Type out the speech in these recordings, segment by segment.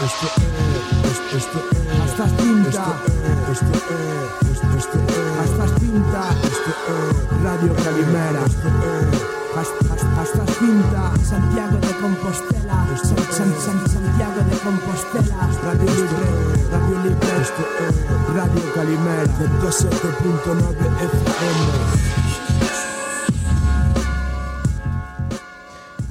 Esto é, esto, esto é, Hasta cinta, esto é, esto esto, esto é, hasta cinta, esto é, Radio Calimera. esto é, Hasta, hasta, hasta cinta, Santiago de Compostela, San, San, San- Santiago de Compostela, Radio Libre, Radio Libre, esto é, Radio Calimera. 107.9 FM.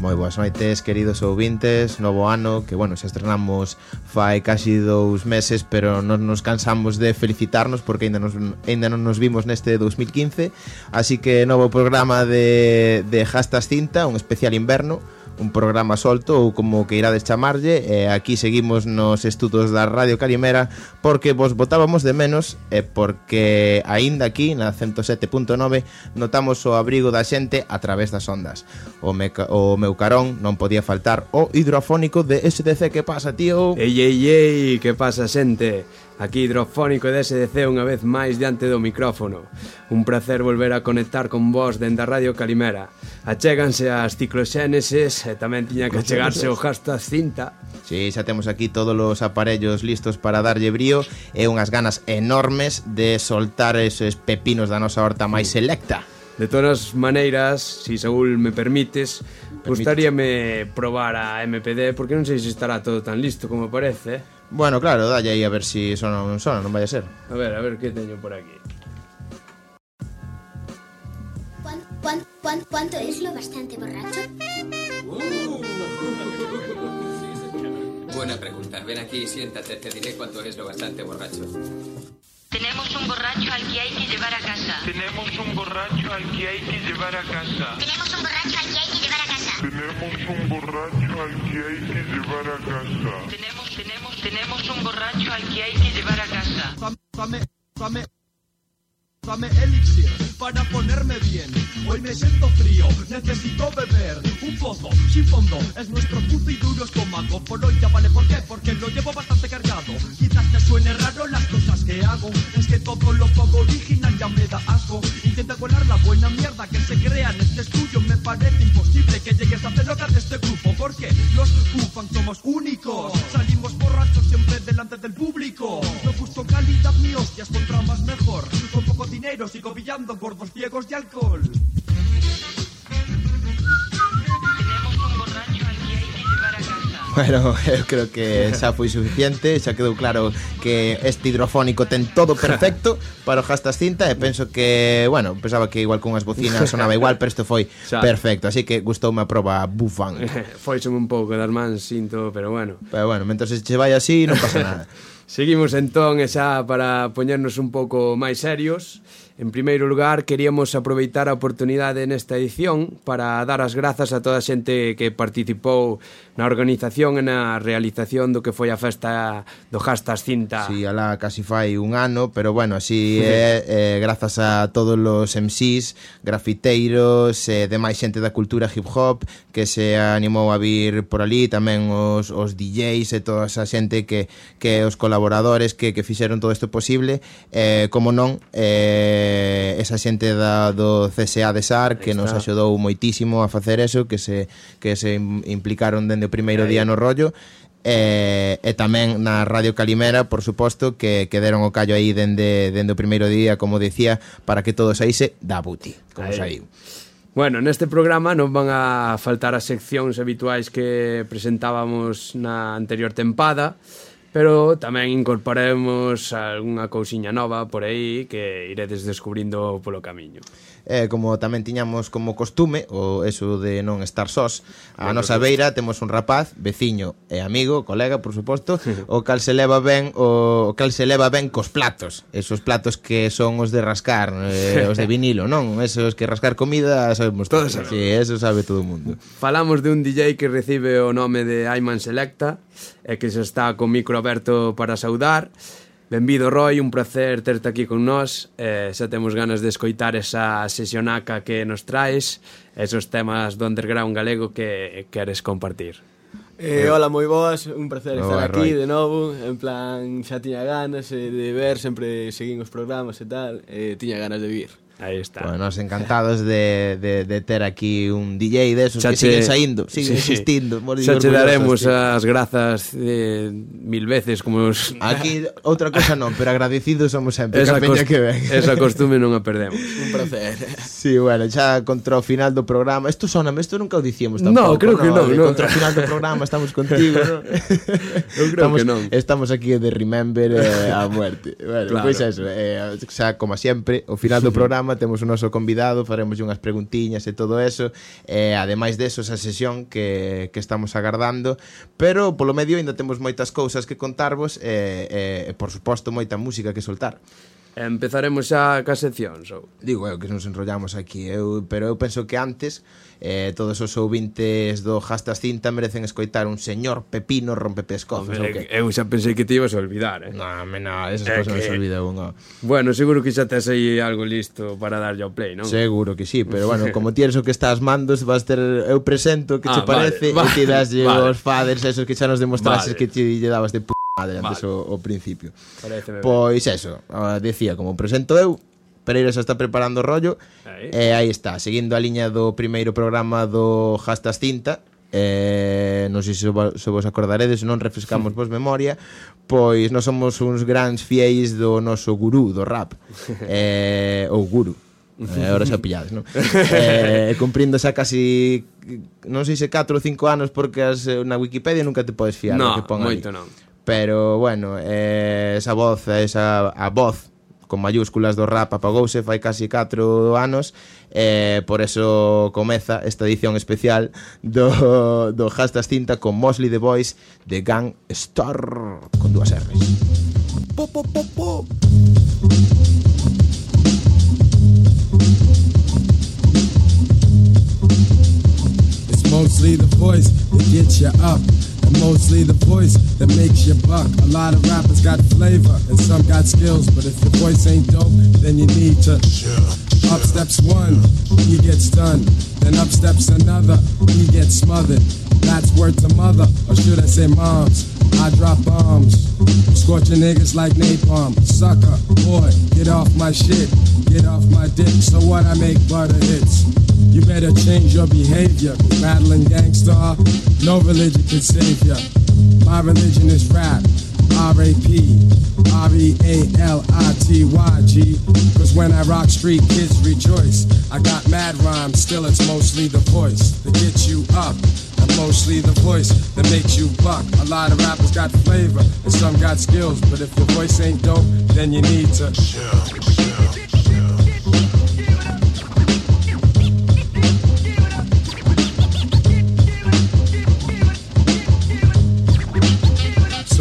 Moi boas noites, queridos ouvintes, novo ano, que, bueno, xa estrenamos fai casi dous meses, pero non nos cansamos de felicitarnos porque ainda, nos, ainda non nos vimos neste 2015, así que novo programa de, de Hastas Cinta, un especial inverno, un programa solto ou como que irades chamarlle e aquí seguimos nos estudos da Radio Calimera porque vos botábamos de menos e porque aínda aquí na 107.9 notamos o abrigo da xente a través das ondas o, me, o meu carón non podía faltar o hidrofónico de SDC que pasa tío? Ei, ei, ei, que pasa xente? Aquí hidrofónico de SDC unha vez máis diante do micrófono Un placer volver a conectar con vos dende a Radio Calimera achéganse as cicloxéneses e tamén tiña que achegarse o hashtag cinta. Sí, xa temos aquí todos os aparellos listos para darlle brío e unhas ganas enormes de soltar esos pepinos da nosa horta máis selecta. De todas maneiras, si Saúl me permites, gustaríame probar a MPD porque non sei se estará todo tan listo como parece. Bueno, claro, dalle aí a ver si sona ou non sona, non vai a ser. A ver, a ver que teño por aquí. Cuando, cuando... cuán- ¿Cuánto es lo bastante borracho? Buena pregunta. Ven aquí y siéntate. Te diré cuánto es lo bastante borracho. Tenemos un borracho al que hay que llevar a casa. Tenemos un borracho al que hay que llevar a casa. Tenemos un borracho al que hay que llevar a casa. Tenemos un borracho al que hay que llevar a casa. Tenemos, tenemos, tenemos un borracho al que hay que llevar a casa. Dame, dame, dame elixir para ponerme bien. Hoy me siento frío, necesito beber. Un pozo sin fondo es nuestro puto y duro estómago. Por hoy ya vale, ¿por qué? Porque lo llevo bastante cargado. Quizás te suene raro las cosas que. Es que todo lo poco original ya me da asco. Intenta colar la buena mierda que se crea en este estudio. Me parece imposible que llegues a hacer loca de este grupo. Porque los UFAN somos únicos. Salimos borrachos siempre delante del público. No busco calidad ni hostias contra más mejor. Con poco dinero sigo pillando gordos ciegos de alcohol. Bueno, eu creo que xa foi suficiente Xa quedou claro que este hidrofónico ten todo perfecto Para o Jastas Cinta E penso que, bueno, pensaba que igual Con cunhas bocinas sonaba igual Pero isto foi xa. perfecto Así que gustoume a proba bufan Foi un pouco das mans, sinto, pero bueno. Pero bueno, mentre se che vai así non pasa nada. Seguimos entón e xa para poñernos un pouco máis serios En primeiro lugar, queríamos aproveitar a oportunidade nesta edición para dar as grazas a toda a xente que participou na organización e na realización do que foi a festa do Jastas Cinta. Si, sí, alá casi fai un ano, pero bueno, así é, eh, eh, grazas a todos os MCs, grafiteiros, eh, demais xente da cultura hip hop que se animou a vir por ali, tamén os, os DJs e toda esa xente que, que os colaboradores que, que fixeron todo isto posible, eh, como non, eh, eh, esa xente da, do CSA de SAR que nos axudou moitísimo a facer eso, que se, que se implicaron dende o primeiro día no rollo, e, e tamén na Radio Calimera, por suposto, que, que deron o callo aí dende, dende o primeiro día, como decía, para que todo saíse da buti, como aí. saiu. Bueno, neste programa non van a faltar as seccións habituais que presentábamos na anterior tempada, Pero tamén incorporaremos algunha cousiña nova por aí que iredes descubrindo polo camiño eh, como tamén tiñamos como costume o eso de non estar sós a nosa beira temos un rapaz veciño e amigo, colega, por suposto o cal se leva ben o cal se leva ben cos platos esos platos que son os de rascar eh, os de vinilo, non? esos que rascar comida sabemos todos, todos sí, eso sabe todo o mundo. Falamos de un DJ que recibe o nome de Ayman Selecta e que se está co micro aberto para saudar. Benvido, Roy, un placer terte aquí con nós. Eh, xa temos ganas de escoitar esa sesionaca que nos traes, esos temas do underground galego que queres compartir. Eh, hola, moi boas, un placer estar aquí Roy. de novo En plan, xa tiña ganas eh, de ver, sempre seguín os programas e tal eh, Tiña ganas de vir Aí está. Bueno, nos encantados de, de, de ter aquí un DJ de esos Chache, que siguen saindo, siguen sí, existindo. Sí. Xa che daremos tío. as grazas eh, mil veces como os... Aquí outra cosa non, pero agradecidos somos sempre. Esa, cost... que ven. esa costume non a perdemos. un placer. Sí, bueno, xa contra o final do programa. Isto soname, isto nunca o dicíamos tampouco. No, creo que non. No. Contra o final do programa estamos contigo, no, Eu creo estamos, que non. Estamos aquí de Remember eh, a muerte. Bueno, claro. pois pues eso, eh, xa como sempre, o final do programa programa, temos o noso convidado, faremos unhas preguntiñas e todo eso, e ademais deso esa sesión que, que estamos agardando, pero polo medio ainda temos moitas cousas que contarvos e, e, e por suposto moita música que soltar. Empezaremos xa ca sección, sou. Digo eu que nos enrollamos aquí, eu, pero eu penso que antes eh, todos os ouvintes do Jastas Cinta merecen escoitar un señor Pepino rompepescozos ou que. Eu xa pensei que te ibas a olvidar, eh. No, me no, esas é cosas que... se olvida unha. Bueno, seguro que xa tes aí algo listo para darlle ao play, non? Seguro que sí, pero bueno, como tienes o que estás mandos, vas ter eu presento que ah, che parece vale, e ti vale, daslle vale. os faders esos que xa nos demostrases vale. que ti lle dabas de p vale. antes o, o principio. Pois eso, decía, como presento eu, Pereira xa está preparando o rollo aí. E eh, aí está, seguindo a liña do primeiro programa do Hastas Cinta eh, non sei se se vos acordaredes, non refrescamos vos memoria, pois nós somos uns grans fieis do noso gurú do rap, eh, ou guru, Eh, ahora xa pillades, non? eh, cumprindo xa casi non sei se 4 ou 5 anos porque as, na Wikipedia nunca te podes fiar no, que pon moito ali. non pero bueno, eh, esa voz, esa a voz con mayúsculas do rap apagouse fai casi 4 anos eh, por eso comeza esta edición especial do, do Hastas Cinta con Mosley The Boys de Gang Star con dúas R's po, po, po, po. It's mostly the voice that gets you up Mostly the voice that makes you buck. A lot of rappers got flavor and some got skills. But if your voice ain't dope, then you need to. Up steps one, he gets done. Then up steps another, he gets smothered. That's word to mother, or should I say moms? I drop bombs, scorching niggas like napalm. Sucker, boy, get off my shit, get off my dick. So what? I make butter hits. You better change your behavior. Battling gangsta, no religion can save ya. My religion is rap. R-A-P, R-E-A-L-I-T-Y-G. Cause when I rock street, kids rejoice. I got mad rhymes, still it's mostly the voice that gets you up. And mostly the voice that makes you buck. A lot of rappers got flavor and some got skills. But if your voice ain't dope, then you need to.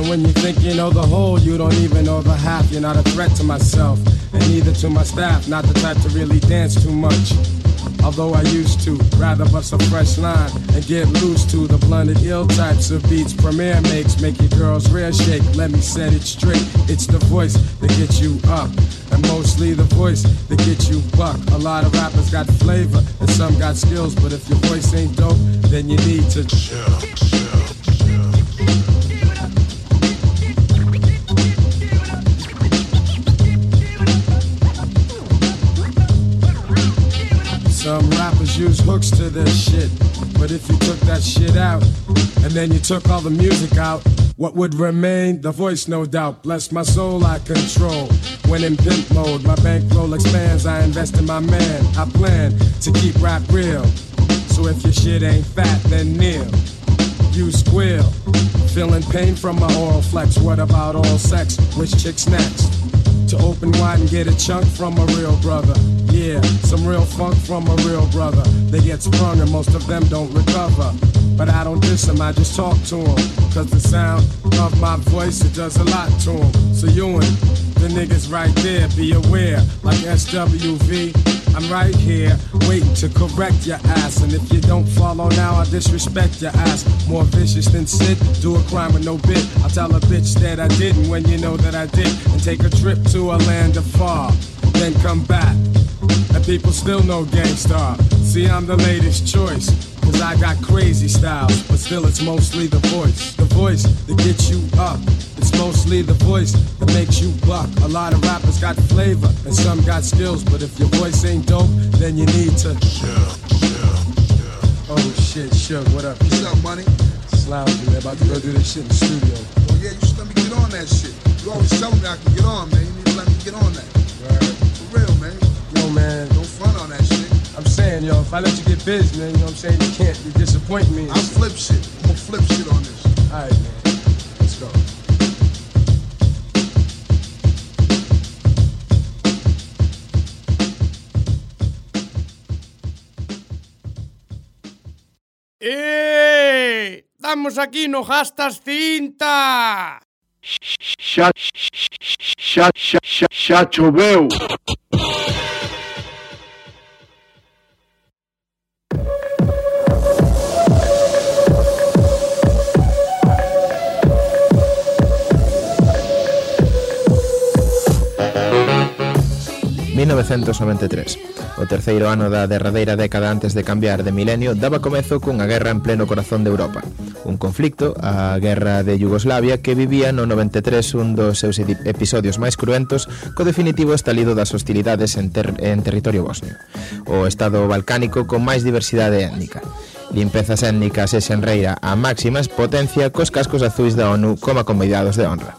So when you think you know the whole, you don't even know the half. You're not a threat to myself, and neither to my staff. Not the type to really dance too much. Although I used to rather bust a fresh line and get loose to the blunted ill types of beats Premier makes make your girls rear shake. Let me set it straight. It's the voice that gets you up, and mostly the voice that gets you buck. A lot of rappers got flavor and some got skills, but if your voice ain't dope, then you need to Some rappers use hooks to their shit. But if you took that shit out, and then you took all the music out, what would remain? The voice, no doubt. Bless my soul, I control. When in pimp mode, my bankroll expands. I invest in my man. I plan to keep rap real. So if your shit ain't fat, then kneel. You squeal. Feeling pain from my oral flex. What about all sex? Which chick's next? To open wide and get a chunk from a real brother. Yeah, some real funk from a real brother. They get sprung and most of them don't recover. But I don't diss them, I just talk to them. Cause the sound of my voice, it does a lot to them. So you and the niggas right there, be aware. Like SWV, I'm right here, waiting to correct your ass. And if you don't follow now, I disrespect your ass. More vicious than Sid, do a crime with no bit. I'll tell a bitch that I didn't when you know that I did. And take a trip to a land afar, then come back. And people still know Gangstar. See, I'm the latest choice. Cause I got crazy styles, but still it's mostly the voice. The voice that gets you up. It's mostly the voice that makes you buck. A lot of rappers got flavor, and some got skills, but if your voice ain't dope, then you need to. Yeah, yeah, yeah. Oh shit, Suge, what up? What's up, money? Slouching, man. About to go do this shit in the studio. Oh yeah, you should let me get on that shit. You always tell me I can get on, man. You need to let me get on that. For real, man. Yo, man. Don't front on that shit. I'm saying, yo, if I let you get busy, man, you know what I'm saying? You can't you disappoint me. I'm flip shit. I'm gonna flip shit on this. Alright, man. Let's go. ¡Eh! ¡Estamos aquí no gastas cinta! Xa, 1993. O terceiro ano da derradeira década antes de cambiar de milenio daba comezo cunha guerra en pleno corazón de Europa. Un conflicto, a guerra de Yugoslavia, que vivía no 93 un dos seus episodios máis cruentos co definitivo estalido das hostilidades en, ter en territorio bosnio. O estado balcánico con máis diversidade étnica limpezas étnicas e xenreira a máximas potencia cos cascos azuis da ONU como convidados de honra.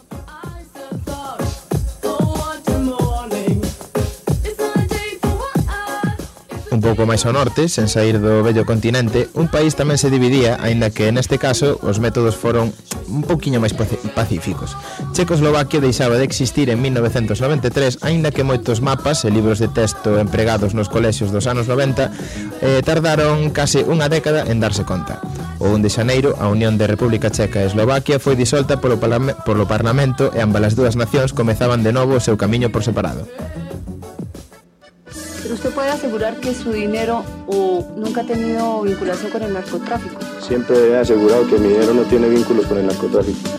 pouco máis ao norte, sen sair do vello continente, un país tamén se dividía, aínda que neste caso os métodos foron un poquinho máis pacíficos. Checoslovaquia deixaba de existir en 1993, aínda que moitos mapas e libros de texto empregados nos colexios dos anos 90 eh, tardaron case unha década en darse conta. O 1 de xaneiro, a Unión de República Checa e Eslovaquia foi disolta polo, polo Parlamento e ambas as dúas nacións comezaban de novo o seu camiño por separado. Usted puede asegurar que su dinero o nunca ha tenido vinculación con el narcotráfico. Siempre he asegurado que mi dinero no tiene vínculos con el narcotráfico.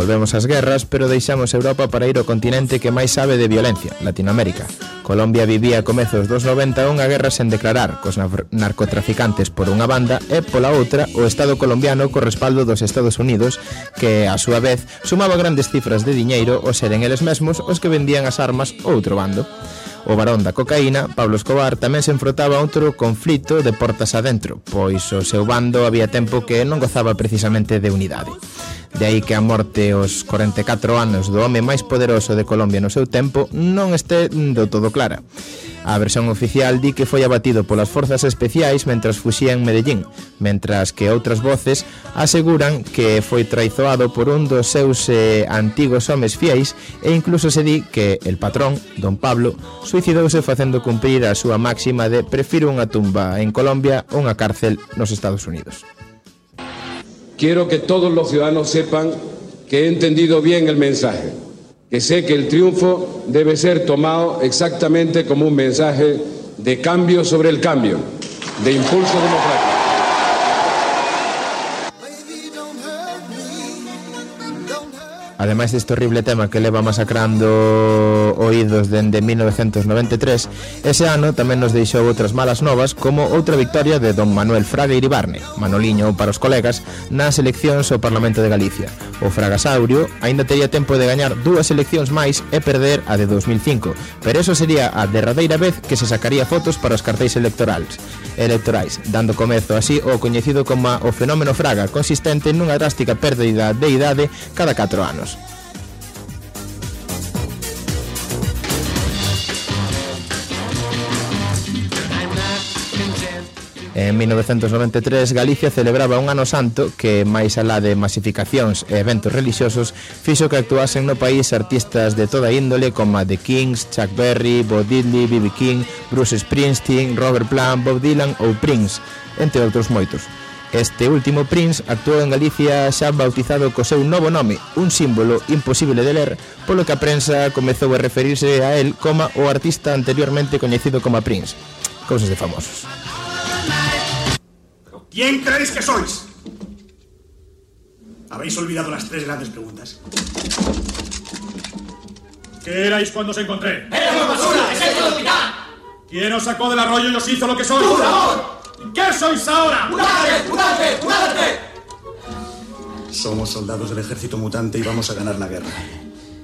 Volvemos ás guerras, pero deixamos Europa para ir ao continente que máis sabe de violencia, Latinoamérica. Colombia vivía a comezos dos 90 unha guerra sen declarar, cos narcotraficantes por unha banda e pola outra o Estado colombiano co respaldo dos Estados Unidos, que a súa vez sumaba grandes cifras de diñeiro ao seren eles mesmos os que vendían as armas ao outro bando. O varón da cocaína, Pablo Escobar, tamén se enfrotaba a outro conflito de portas adentro, pois o seu bando había tempo que non gozaba precisamente de unidade. De aí que a morte aos 44 anos do home máis poderoso de Colombia no seu tempo non este do todo clara. A versión oficial di que foi abatido polas forzas especiais mentras fuxía en Medellín, mentras que outras voces aseguran que foi traizoado por un dos seus eh, antigos homes fiéis e incluso se di que el patrón, don Pablo, suicidouse facendo cumprir a súa máxima de prefiro unha tumba en Colombia ou unha cárcel nos Estados Unidos. Quiero que todos los ciudadanos sepan que he entendido bien el mensaje, que sé que el triunfo debe ser tomado exactamente como un mensaje de cambio sobre el cambio, de impulso democrático. Ademais deste horrible tema que leva masacrando oídos dende 1993, ese ano tamén nos deixou outras malas novas como outra victoria de don Manuel Fraga Iribarne, Manoliño para os colegas, nas eleccións ao Parlamento de Galicia. O Fragasaurio aínda tería tempo de gañar dúas eleccións máis e perder a de 2005, pero eso sería a derradeira vez que se sacaría fotos para os cartéis electorales, electorais, dando comezo así o coñecido como o fenómeno Fraga, consistente nunha drástica pérdida de idade cada 4 anos. En 1993 Galicia celebraba un ano santo que máis alá de masificacións e eventos religiosos fixo que actuasen no país artistas de toda índole como The Kings, Chuck Berry, Bo Diddley, B.B. King, Bruce Springsteen, Robert Plant, Bob Dylan ou Prince, entre outros moitos. Este último Prince actuou en Galicia xa bautizado co seu novo nome, un símbolo imposible de ler, polo que a prensa comezou a referirse a él como o artista anteriormente coñecido como Prince. Cousas de famosos. ¿Quién creéis que sois? Habéis olvidado las tres grandes preguntas. ¿Qué ¿Qué erais cuando os encontré? ¡Éramos basura! ¡Es el capitán! ¿Quién os sacó del arroyo y os hizo lo que sois? ¡Un amor! ¿Qué sois ahora? ¡Mutante! ¡Mutante! ¡Mutante! Somos soldados del ejército mutante y vamos a ganar la guerra.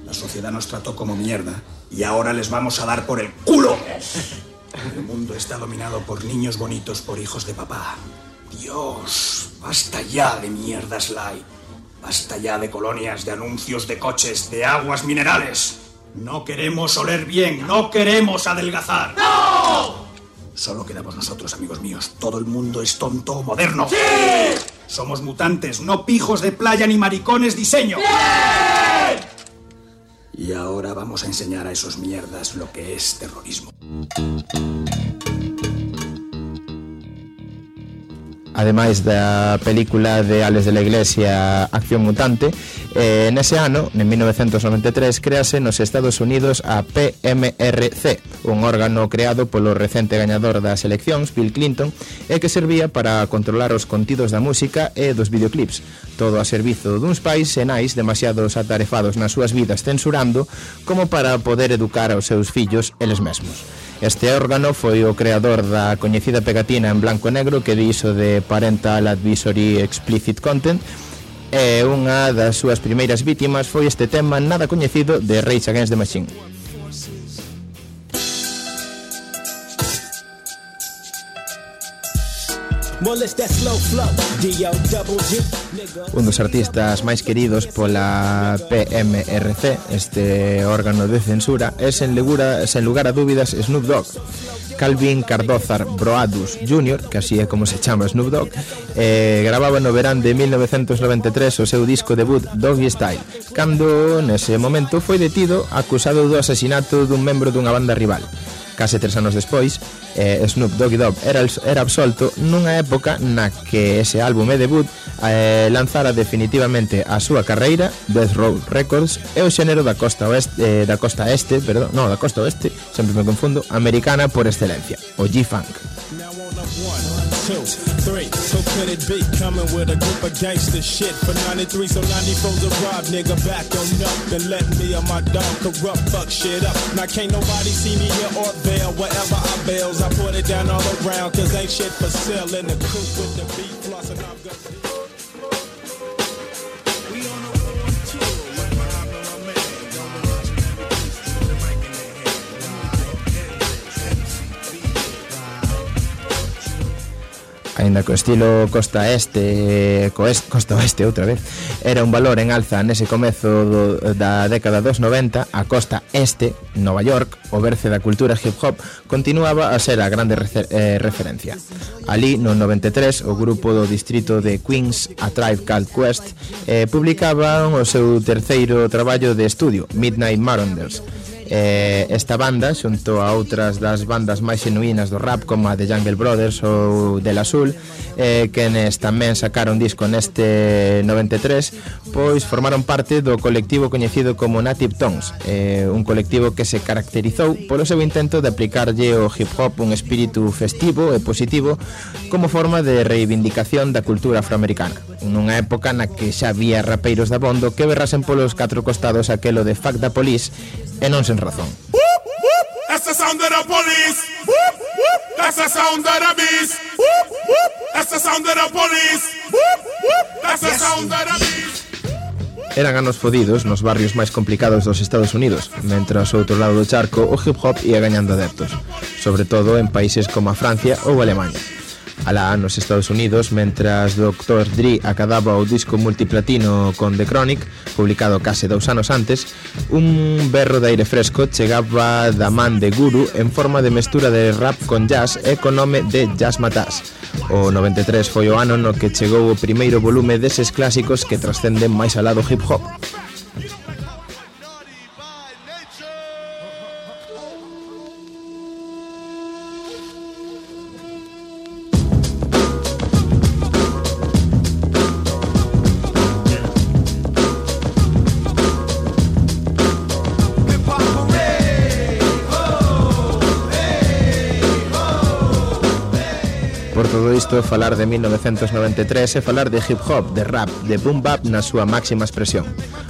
La sociedad nos trató como mierda y ahora les vamos a dar por el culo. El mundo está dominado por niños bonitos, por hijos de papá. Dios, basta ya de mierdas light. Basta ya de colonias, de anuncios de coches, de aguas minerales. No queremos oler bien, no queremos adelgazar. ¡No! Solo quedamos nosotros, amigos míos. Todo el mundo es tonto o moderno. ¡Sí! Somos mutantes, no pijos de playa ni maricones diseño. ¡Bien! Y ahora vamos a enseñar a esos mierdas lo que es terrorismo. ademais da película de Alex de la Iglesia Acción Mutante eh, nese ano, en 1993 créase nos Estados Unidos a PMRC un órgano creado polo recente gañador das eleccións, Bill Clinton e que servía para controlar os contidos da música e dos videoclips. Todo a servizo duns pais senais demasiados atarefados nas súas vidas censurando como para poder educar aos seus fillos eles mesmos. Este órgano foi o creador da coñecida pegatina en blanco e negro que diso de Parental Advisory Explicit Content e unha das súas primeiras vítimas foi este tema nada coñecido de Rage Against the Machine. Un dos artistas máis queridos pola PMRC, este órgano de censura, é sen, legura, sen lugar a dúbidas Snoop Dogg. Calvin Cardozar Broadus Jr., que así é como se chama Snoop Dogg, eh, grababa no verán de 1993 o seu disco debut Doggy Style, cando nese momento foi detido acusado do asasinato dun membro dunha banda rival case tres anos despois, eh, Snoop Doggy Dogg era, era absolto nunha época na que ese álbum e debut eh, lanzara definitivamente a súa carreira Death Row Records e o xénero da costa oeste, eh, da costa este, perdón, no, da costa oeste, sempre me confundo, americana por excelencia, o G-Funk. Now on up one, two. Could it be coming with a group of gangster shit for 93? So 94's a rob, nigga, back on up and let me and my dog corrupt, fuck shit up. Now can't nobody see me here or there, wherever I bails. I put it down all around, cause ain't shit for sale in the coop with the beat floss and I've. Ainda que o estilo costa este, coest, costa oeste outra vez, era un valor en alza nese comezo do, da década dos 90, a costa este, Nova York, o berce da cultura hip hop, continuaba a ser a grande refer, eh, referencia. Ali, no 93, o grupo do distrito de Queens, a Tribe Called Quest, eh, publicaban o seu terceiro traballo de estudio, Midnight Marauders Eh, esta banda, xunto a outras das bandas máis genuínas do rap como a The Jungle Brothers ou Del Azul, eh, quenes tamén sacaron disco neste 93, pois formaron parte do colectivo coñecido como Native Tones, eh, un colectivo que se caracterizou polo seu intento de aplicarlle ao hip hop un espírito festivo e positivo como forma de reivindicación da cultura afroamericana, nunha época na que xa había rapeiros da bondo que berrasen polos catro costados aquelo de Fact da Police e non se ten razón. That's the sound of the police. That's the sound of the beast. That's the sound of the police. That's the sound of the beast. Eran anos fodidos nos barrios máis complicados dos Estados Unidos, mentre ao outro lado do charco o hip hop ia gañando adeptos, sobre todo en países como a Francia ou a Alemanha alá nos Estados Unidos mentras Dr. Dre acababa o disco multiplatino con The Chronic publicado case dous anos antes un berro de aire fresco chegaba da man de Guru en forma de mestura de rap con jazz e co nome de Jazz Matas O 93 foi o ano no que chegou o primeiro volume deses clásicos que trascenden máis alá do hip hop falar de 1993 e falar de hip hop, de rap, de boom bap na súa máxima expresión.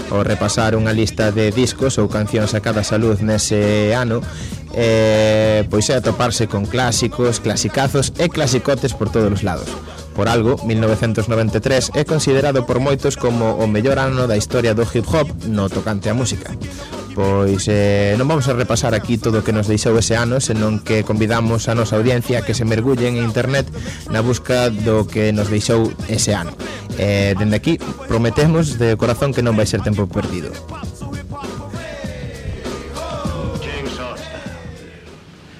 Ao repasar unha lista de discos ou cancións a a luz nese ano, eh, pois é atoparse con clásicos, clasicazos e clasicotes por todos os lados. Por algo, 1993 é considerado por moitos como o mellor ano da historia do hip hop no tocante á música. Pois eh, non vamos a repasar aquí todo o que nos deixou ese ano, senón que convidamos a nosa audiencia que se mergullen en internet na busca do que nos deixou ese ano. Eh, dende aquí, prometemos de corazón que non vai ser tempo perdido.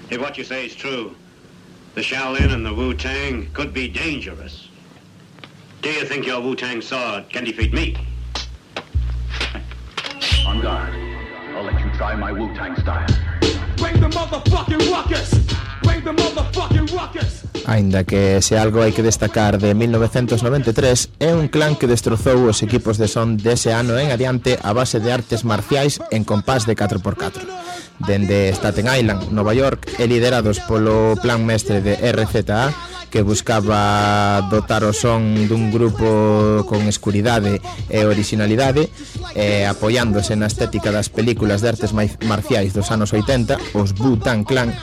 If what you say is true, The Shaolin and the Wu-Tang could be dangerous. Do you think your Wu-Tang sword can defeat me? On guard. I'll let you try my Wu-Tang style. Bring the motherfucking ruckus! Bring the motherfucking ruckus! Ainda que se algo hai que destacar de 1993 é un clan que destrozou os equipos de son dese ano en adiante a base de artes marciais en compás de 4x4 dende Staten Island, Nova York, e liderados polo plan mestre de RZA, que buscaba dotar o son dun grupo con escuridade e originalidade e apoiándose na estética das películas de artes marciais dos anos 80 os Butan Clan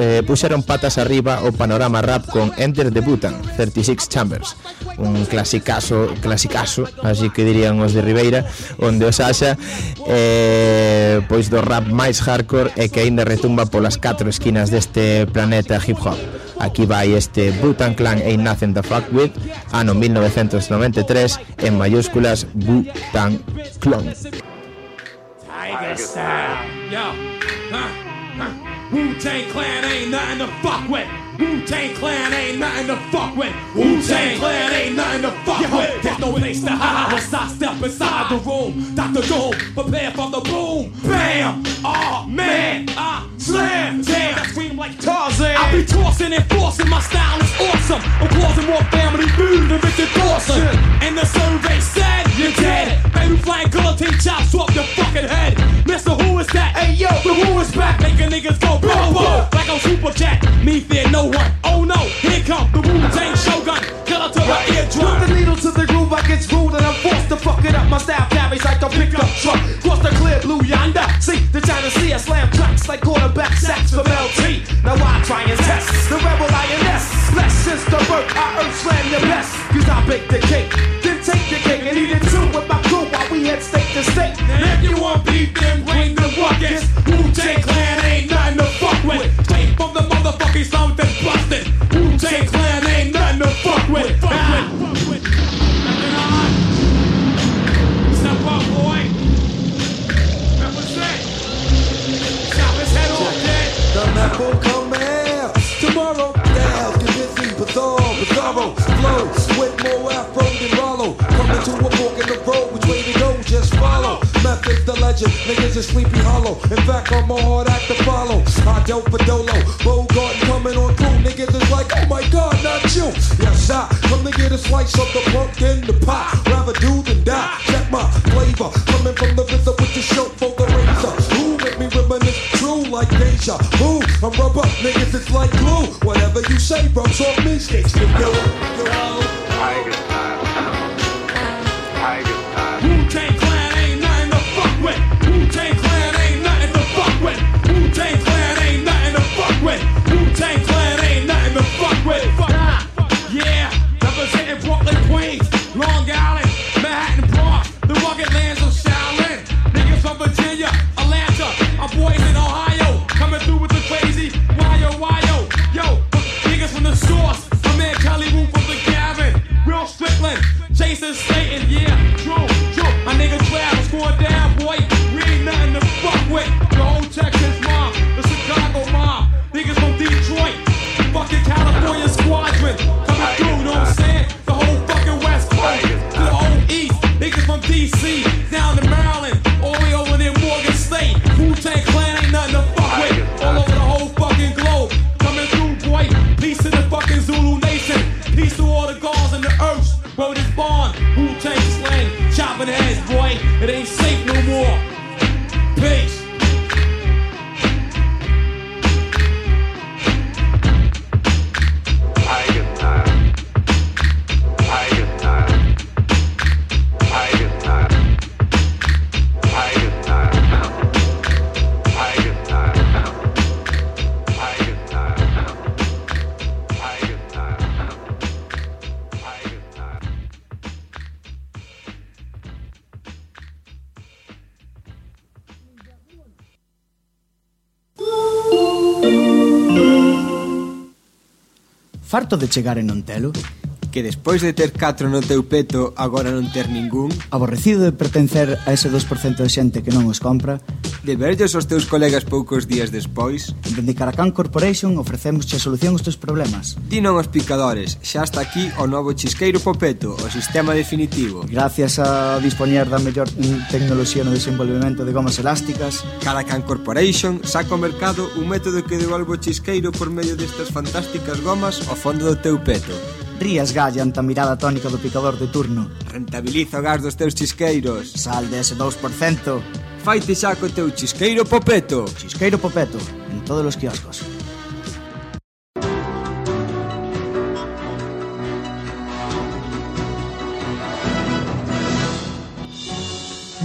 eh, puxeron patas arriba o panorama rap con Enter the Butan 36 Chambers un clasicazo, clasicazo así que dirían os de Ribeira onde os axa eh, pois do rap máis hardcore e que aínda retumba polas catro esquinas deste planeta hip hop aquí vai este Wu-Tang Clan Ain't Nothing to Fuck With ano 1993 en mayúsculas Wu-Tang Clan Tiger style. Yo. Huh. Huh. Wu-Tang Clan ain't nothing to fuck with. Wu-Tang Clan ain't nothing to fuck with. Wu-Tang Clan ain't nothing to fuck Yo, with. There's no place to hide once I step inside the room. Dr. Doom, prepare for the boom. Bam! Oh man, I slam. Damn, I scream like Tarzan. I be tossing and forcing. My style is awesome. I'm causing more family food than Richard Dawson. And the survey said you're dead. Baby flying guillotine chops off your fucking head. Mister, who is that? Hey yo, the who is back? Making niggas go boom boom like I'm Super Cat. Me fear no one. Oh no, here come the Wu Tang Shogun. Killer to my eardrum. Put the needle to the groove, I get screwed and I'm forced to fuck it up. My style carries like a pickup truck. Cross the clear blue yonder. See the China Sea, I slam tracks like quarterback sacks from LT. Now I try and test the rebel lioness. Less since the birth, I earth slam your best. Cause I bake the cake, eat it too with my crew while we head state to state. And if you want beef, then bring the ruckus. Wu Tang Clan ain't nothing to fuck with. Straight from the motherfucking something follow. Method's the legend, niggas is sleepy hollow. In fact, I'm a hard act to follow. I dope for Dolo, Bogart coming on through. Niggas is like, oh my god, not you. Yes, I come to get a slice of the pumpkin, the pie. Rather do than die. Check my flavor, coming from the RZA with the show for the razor. Who make me reminisce true like deja vu? I'm rubber, niggas it's like glue. Whatever you say, rubs off me, sticks to you. Tiger style. farto de chegar e non telo? Que despois de ter catro no teu peto, agora non ter ningún? Aborrecido de pertencer a ese 2% de xente que non os compra, de Deberllos aos teus colegas poucos días despois? Dende Caracán Corporation ofrecemos a solución aos teus problemas. Ti non os picadores, xa está aquí o novo chisqueiro Popeto, o sistema definitivo. Gracias a dispoñer da mellor tecnoloxía no desenvolvemento de gomas elásticas, Caracán Corporation saca ao mercado un método que devolve o chisqueiro por medio destas fantásticas gomas ao fondo do teu peto. Rías galla ante a mirada tónica do picador de turno. Rentabiliza o gas dos teus chisqueiros. Sal de ese 2% faite xa co teu chisqueiro popeto. Chisqueiro popeto, en todos os kioscos.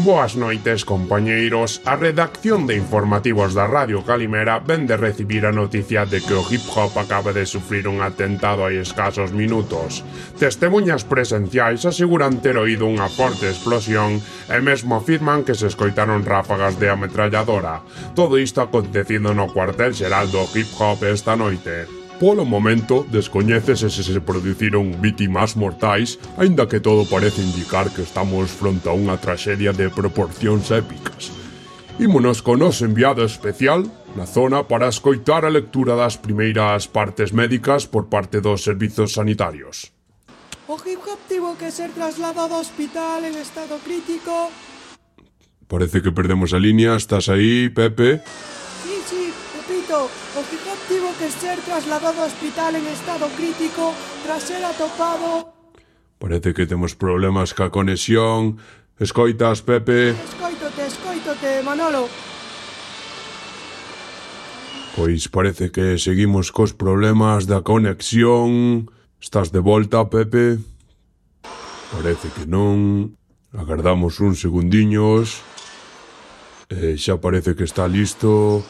Boas noites, compañeiros. A redacción de informativos da Radio Calimera ven de recibir a noticia de que o hip hop acaba de sufrir un atentado hai escasos minutos. Testemunhas presenciais aseguran ter oído unha forte explosión e mesmo afirman que se escoitaron ráfagas de ametralladora. Todo isto acontecido no cuartel xeral do hip hop esta noite. Polo momento, descoñécese se se produciron vítimas mortais, aínda que todo parece indicar que estamos fronte a unha traxedia de proporcións épicas. Ímonos con nos enviado especial na zona para escoitar a lectura das primeiras partes médicas por parte dos servizos sanitarios. O hip-hop tivo que ser trasladado ao hospital en estado crítico. Parece que perdemos a línea, estás aí, Pepe? Cristo, o que tivo que ser trasladado ao hospital en estado crítico tras ser atopado... Parece que temos problemas ca conexión. Escoitas, Pepe? Escoitote, escoitote, Manolo. Pois parece que seguimos cos problemas da conexión. Estás de volta, Pepe? Parece que non. Agardamos uns segundiños. Eh, xa parece que está listo.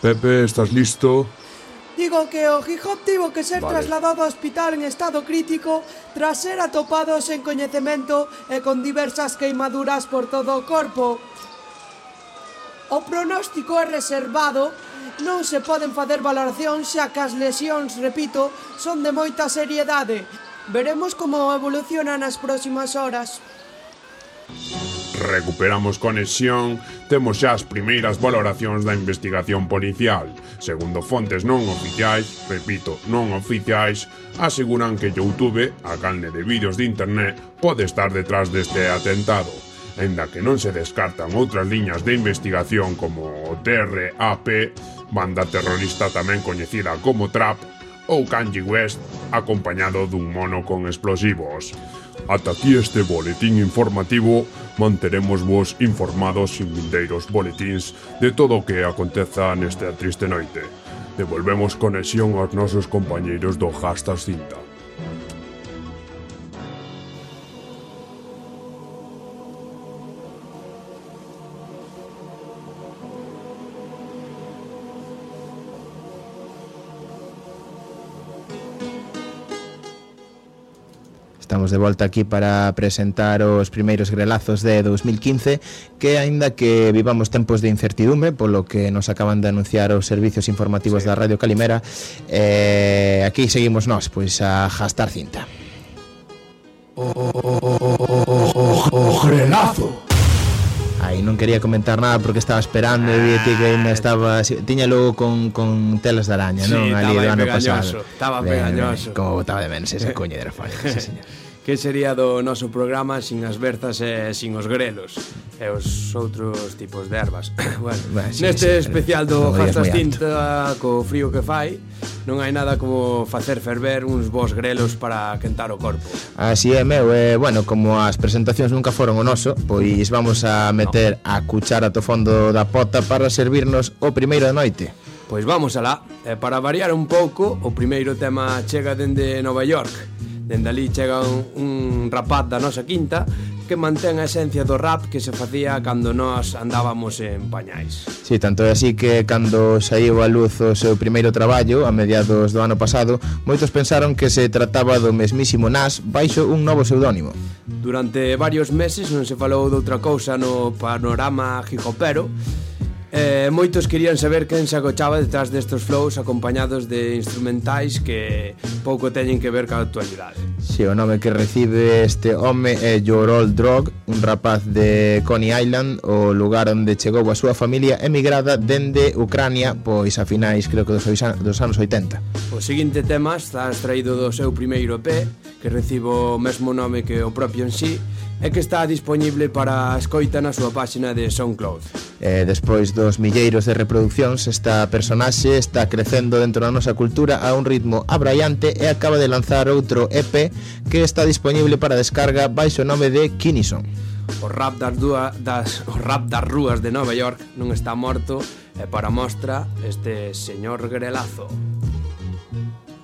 Pepe, estás listo? Digo que o Gijón tivo que ser vale. trasladado ao hospital en estado crítico tras ser atopado sen coñecemento e con diversas queimaduras por todo o corpo. O pronóstico é reservado, non se poden facer valoracións xa que as lesións, repito, son de moita seriedade. Veremos como evoluciona nas próximas horas. Recuperamos conexión, temos xa as primeiras valoracións da investigación policial. Segundo fontes non oficiais, repito, non oficiais, aseguran que Youtube, a canle de vídeos de internet, pode estar detrás deste atentado, enda que non se descartan outras liñas de investigación como o TRAP, banda terrorista tamén coñecida como TRAP, ou Kanye West, acompañado dun mono con explosivos. Ata aquí este boletín informativo. Manteremos vos informados sin vindeiros boletins De todo o que aconteza nesta triste noite. Devolvemos conexión aos nosos compañeiros do Hashtag Cinta. Estamos de volta aquí para presentar os primeiros grelazos de 2015 que aínda que vivamos tempos de incertidumbre polo que nos acaban de anunciar os servicios informativos da Radio Calimera eh, aquí seguimos nós, pois a gastar cinta O grelazo. Aí non quería comentar nada porque estaba esperando e vi ti que ainda estaba tiña logo con, con telas de araña, Sí, non? Ali do ano pasado. estaba pegañoso. Como botaba de menos esa coña de falla, sí, señor. que sería do noso programa sin as berzas e sin os grelos e os outros tipos de ervas. bueno, bueno sí, neste sí, especial do Jastas Tinta co frío que fai, non hai nada como facer ferver uns bons grelos para quentar o corpo. Así é, meu, e, eh, bueno, como as presentacións nunca foron o noso, pois vamos a meter no. a cuchara to fondo da pota para servirnos o primeiro da noite. Pois vamos alá, e para variar un pouco, o primeiro tema chega dende Nova York, Dende ali chega un, un rapaz da nosa quinta que mantén a esencia do rap que se facía cando nós andábamos en pañais. Si, sí, tanto é así que cando saiu a luz o seu primeiro traballo a mediados do ano pasado, moitos pensaron que se trataba do mesmísimo Nas baixo un novo pseudónimo. Durante varios meses non se falou de outra cousa no panorama hijopero, Eh, moitos querían saber quen se agochaba detrás destes flows acompañados de instrumentais que pouco teñen que ver ca actualidade. Si, o nome que recibe este home é Jorol Drog, un rapaz de Coney Island, o lugar onde chegou a súa familia emigrada dende Ucrania, pois a finais creo que dos, dos anos 80. O seguinte tema está extraído do seu primeiro EP, que recibe o mesmo nome que o propio en sí, e que está disponible para a escoita na súa páxina de SoundCloud. E despois dos milleiros de reproduccións, esta personaxe está crecendo dentro da nosa cultura a un ritmo abraiante e acaba de lanzar outro EP que está disponible para descarga baixo o nome de Kinison. O rap das, dúa, das, o rap das rúas de Nova York non está morto e para mostra este señor Grelazo.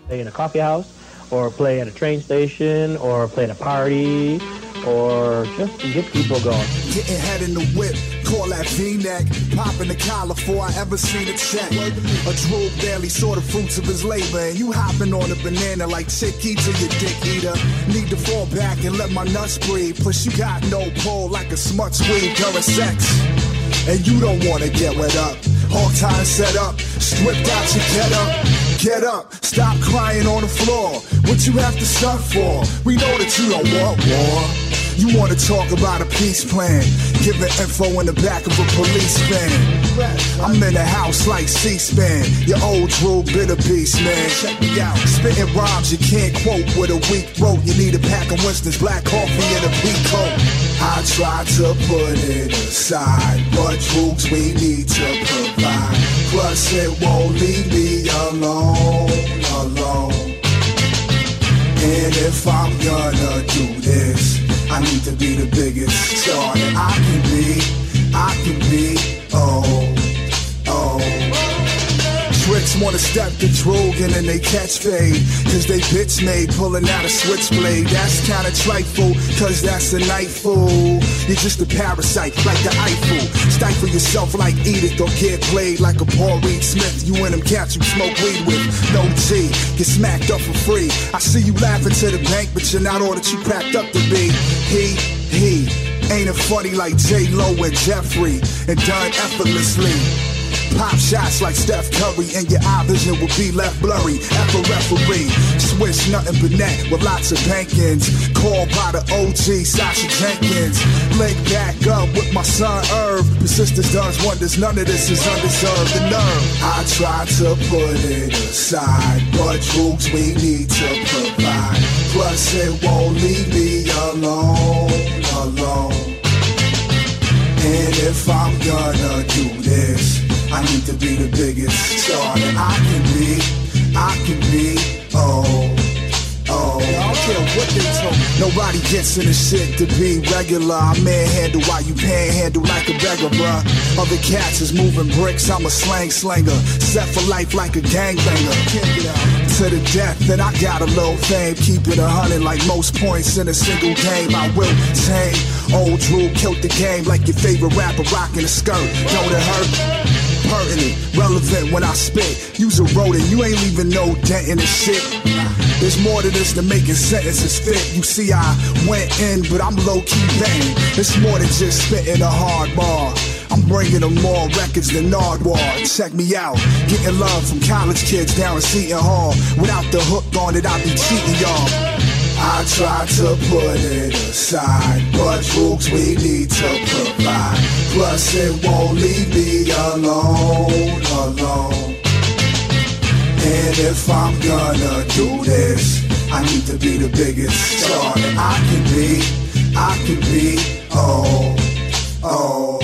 In a coffee house or play at a train station or play at a party or just to get people going. Getting head in the whip, call that V-neck, popping the collar before I ever seen a check. A drool barely saw the fruits of his labor, and you hopping on a banana like Chicky to your dick eater. Need to fall back and let my nuts breathe. Plus you got no pull like a smut squeeze during sex. And you don't wanna get wet up. All time set up, stripped out your get up. Get up, stop crying on the floor. What you have to stuff for? We know that you don't want war. You wanna talk about a peace plan, giving info in the back of a police van. I'm in the house like C-SPAN. Your old drool bitter beast, man. Check me out. Spitting rhymes you can't quote with a weak throat. You need a pack of Winston's black coffee and a pea coat. I try to put it aside, but troops we need to provide. Plus it won't leave me alone, alone. And if I'm gonna do this, I need to be the biggest star that I can be. I can be. Oh, oh. Tricks wanna step the drogan and they catch fade. Cause they bitch made pulling out a switchblade. That's kinda trifle, cause that's a night fool. You're just a parasite, like the Eiffel. Stifle yourself like Edith or get played like a Paul Reed Smith. You and them cats you smoke weed with. No G, get smacked up for free. I see you laughing to the bank, but you're not all that you cracked up to be. He, he. Ain't it funny like J Lo and Jeffrey and done effortlessly? Pop shots like Steph Curry, and your eye vision will be left blurry. F a referee, switch nothing but net with lots of bankings. Called by the OG Sasha Jenkins. Link back up with my son Irv. Persistence does wonders, none of this is undeserved. The nerve. I try to put it aside, but troops we need to provide. Plus, it won't leave me alone, alone. And if I'm gonna do this, I need to be the biggest star that I can be. I can be. Oh. Oh, I don't care what they told me. Nobody gets in the shit to be regular. I manhandle while you panhandle like a beggar, bruh. Other cats is moving bricks, I'm a slang slanger. Set for life like a gangbanger. Can't get out. To the death that I got a little fame. Keep it a hundred like most points in a single game. I will tame. Old Drew killed the game like your favorite rapper rocking a skirt. Don't it hurt? Pertinent, relevant when I spit. Use a rodent, you ain't leaving no dent in the shit. There's more to this than making sentences fit. You see, I went in, but I'm low key bang. It's more than just spitting a hard bar. I'm bringing them more records than Nardwar. Check me out, getting love from college kids down in Seton Hall. Without the hook on it, I be cheating y'all. I try to put it aside, but folks we need to provide. Plus it won't leave me alone, alone. And if I'm gonna do this, I need to be the biggest star that I can be. I can be. Oh, oh.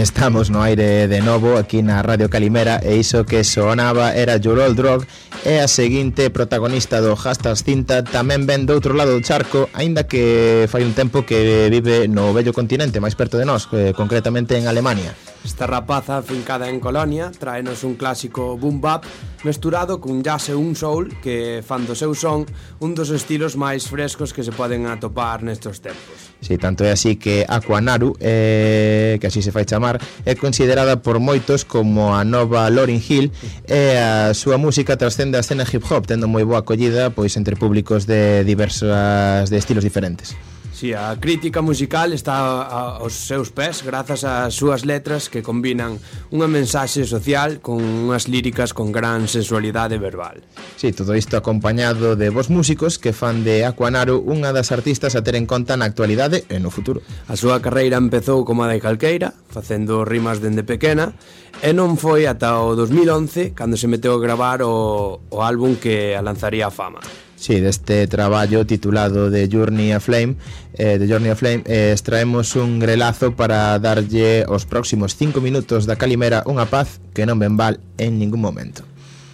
Estamos no aire de novo aquí na Radio Calimera e iso que sonaba era Jurol Drog e a seguinte protagonista do Hastas Cinta tamén ven do outro lado do charco aínda que fai un tempo que vive no bello continente máis perto de nós, eh, concretamente en Alemania. Esta rapaza fincada en Colonia traenos un clásico boom bap mesturado cun jazz e un soul que fan do seu son un dos estilos máis frescos que se poden atopar nestos tempos. Sí, tanto é así que Aquanaru, eh, que así se fai chamar, é considerada por moitos como a nova Lauryn Hill e a súa música trascende a escena hip hop, tendo moi boa acollida pois entre públicos de diversas de estilos diferentes. Si, sí, a crítica musical está aos seus pés grazas ás súas letras que combinan unha mensaxe social con unhas líricas con gran sensualidade verbal. Si, sí, todo isto acompañado de vos músicos que fan de Aquanaru unha das artistas a ter en conta na actualidade e no futuro. A súa carreira empezou como a de Calqueira, facendo rimas dende pequena, e non foi ata o 2011 cando se meteu a gravar o, o álbum que a lanzaría a fama sí, deste traballo titulado The Journey of Flame, eh, The Journey of Flame, eh, extraemos un grelazo para darlle os próximos 5 minutos da Calimera unha paz que non ben val en ningún momento.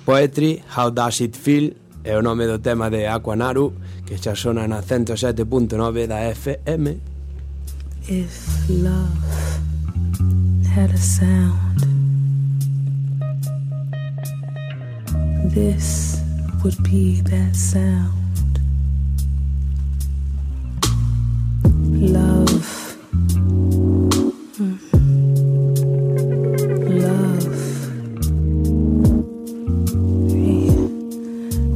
Poetry, How Does It Feel é o nome do tema de Aquanaru que xa sona na 107.9 da FM If love had a sound This would be that sound. Love. Mm. Love.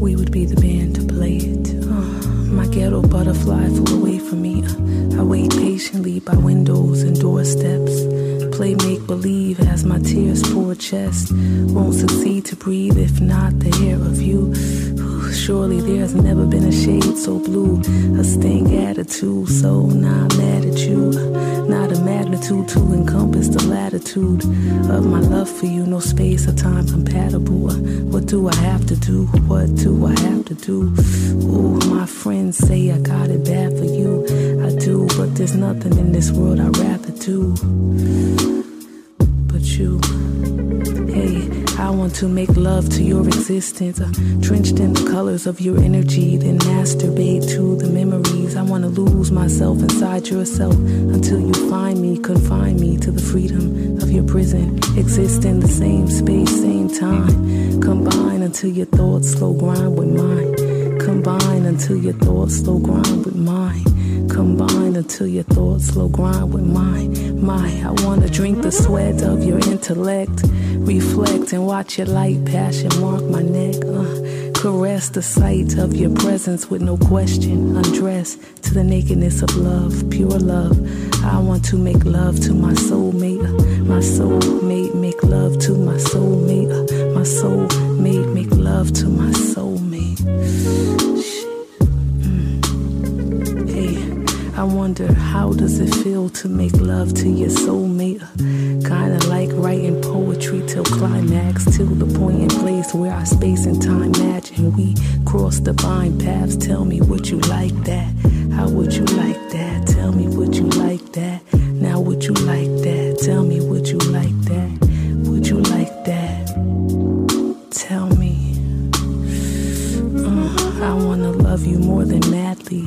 We would be the band to play it. Uh, my ghetto butterfly flew away from me. Uh, I wait patiently by windows and doorsteps. Play make believe as my tears pour chest. Won't succeed to breathe so blue. A sting attitude, so not mad at you. Not a magnitude to encompass the latitude of my love for you. No space or time compatible. What do I have to do? What do I have to do? Ooh, my friends say I got it bad for you. I do, but there's nothing in this world I'd rather do. But you. To make love to your existence, drenched in the colors of your energy, then masturbate to the memories. I want to lose myself inside yourself until you find me, confine me to the freedom of your prison. Exist in the same space, same time. Combine until your thoughts slow grind with mine. Combine until your thoughts slow grind with mine. Combine until your thoughts slow grind with mine. My, I wanna drink the sweat of your intellect. Reflect and watch your light passion mark my neck. Uh, caress the sight of your presence with no question. Undress to the nakedness of love, pure love. I want to make love to my soulmate. uh, My soulmate, make love to my soulmate. uh, My soulmate, make love to my soulmate. I wonder how does it feel to make love to your soulmate? Kinda like writing poetry till climax, till the point and place where our space and time match and we cross divine paths. Tell me, would you like that? How would you like that? Tell me, would you like that? Now, would you like that? Tell me, would you like that? Would you like that? Tell me. Uh, I wanna love you more than madly.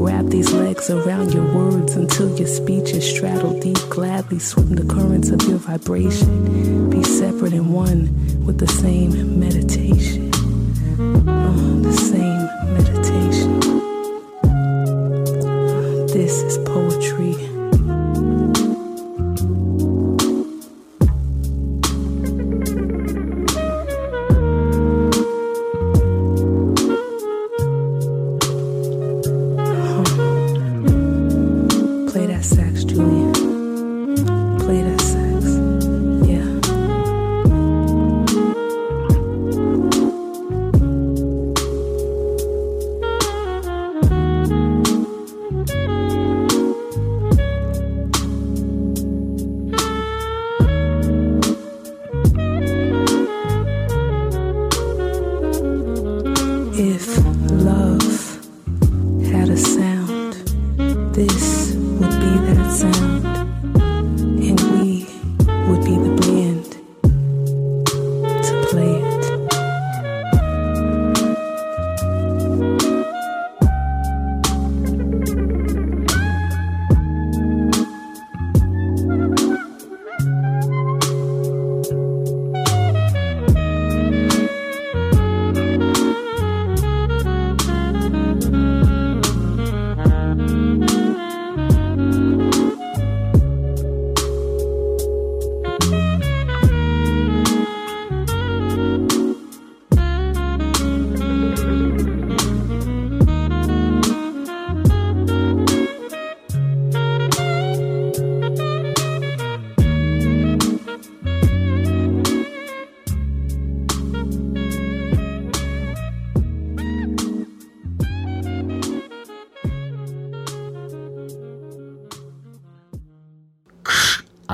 Wrap these legs around your words until your speech is straddled deep. Gladly swim the currents of your vibration. Be separate and one with the same meditation. Uh, the same meditation. This is poetry.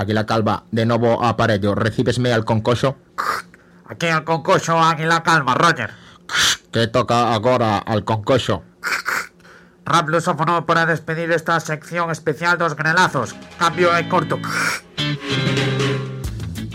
Águila Calva, de ao aparello. Recíbesme al concoxo? Aquí al concoxo Águila Calma, Roger. Que toca agora al concoxo? Rap lusófono para despedir esta sección especial dos grelazos. Cambio en corto.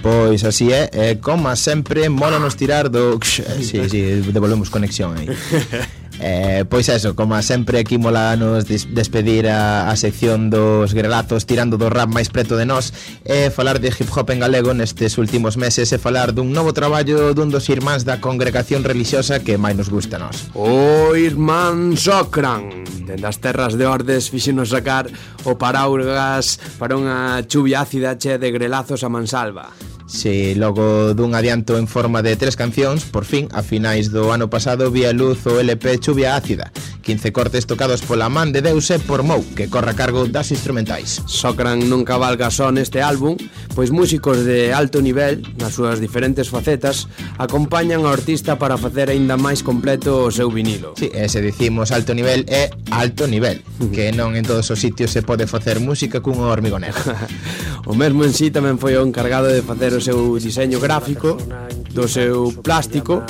Pois así é, e como sempre, mola nos tirar do... Sí, sí, devolvemos conexión aí. Eh, pois eso, como sempre aquí mola nos des despedir a, a sección dos grelazos tirando do rap máis preto de nós e falar de hip hop en galego nestes últimos meses e falar dun novo traballo dun dos irmáns da congregación religiosa que máis nos gusta a nós. O irmán Socran, dende as terras de Ordes fixenos sacar o paraurgas para unha chuvia ácida che de grelazos a mansalva. Se logo dun adianto en forma de tres cancións, por fin, a finais do ano pasado vía luz o LP Chuvia Ácida, 15 cortes tocados pola man de Deus e por Mou, que corre a cargo das instrumentais. Socran non cabalga só neste álbum, pois músicos de alto nivel, nas súas diferentes facetas, acompañan ao artista para facer aínda máis completo o seu vinilo. Sí, e se dicimos alto nivel é alto nivel, que non en todos os sitios se pode facer música cun hormigonero. o mesmo en sí tamén foi o encargado de facer o seu diseño gráfico do seu plástico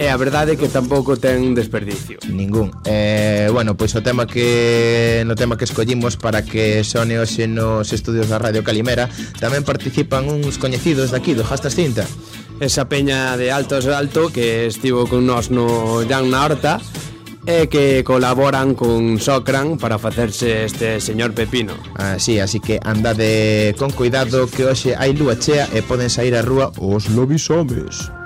e a verdade é que tampouco ten desperdicio. Ningún. Eh, Eh, bueno, pois o tema que no tema que escollimos para que sone hoxe nos estudios da Radio Calimera tamén participan uns coñecidos daqui do Jastas Cinta. Esa peña de Altos Alto que estivo con nós no Jan na Horta e que colaboran con Socran para facerse este señor Pepino. Así, ah, así que andade con cuidado que hoxe hai lúa chea e poden sair á rúa os lobisomes.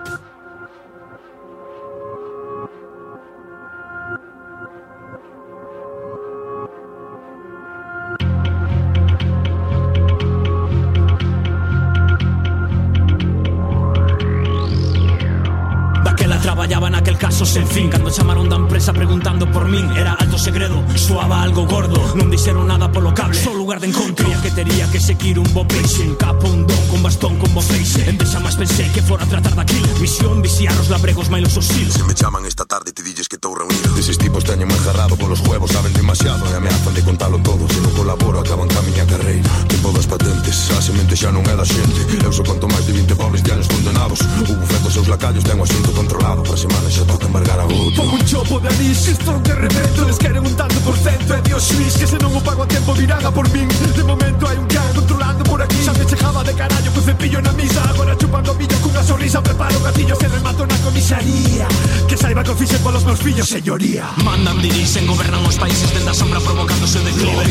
Si arros labregos mailos os silos. Se me chaman esta tarde te dilles que estou reunido. Deses tipos teñen moi jarrado polos juegos saben demasiado. E ameazan de contalo todo Se non colaboro acaban ca miña carreira Tempo das patentes, a semente xa non é da xente Eu só conto máis de 20 pobres de anos condenados. O bufeto seus lacallos ten o asunto controlado. Para semana xa toca embargar a outro Como un chopo de anís, isto de revés señoría Mandan, dirixen, gobernan os países Dende a sombra provocando o seu declive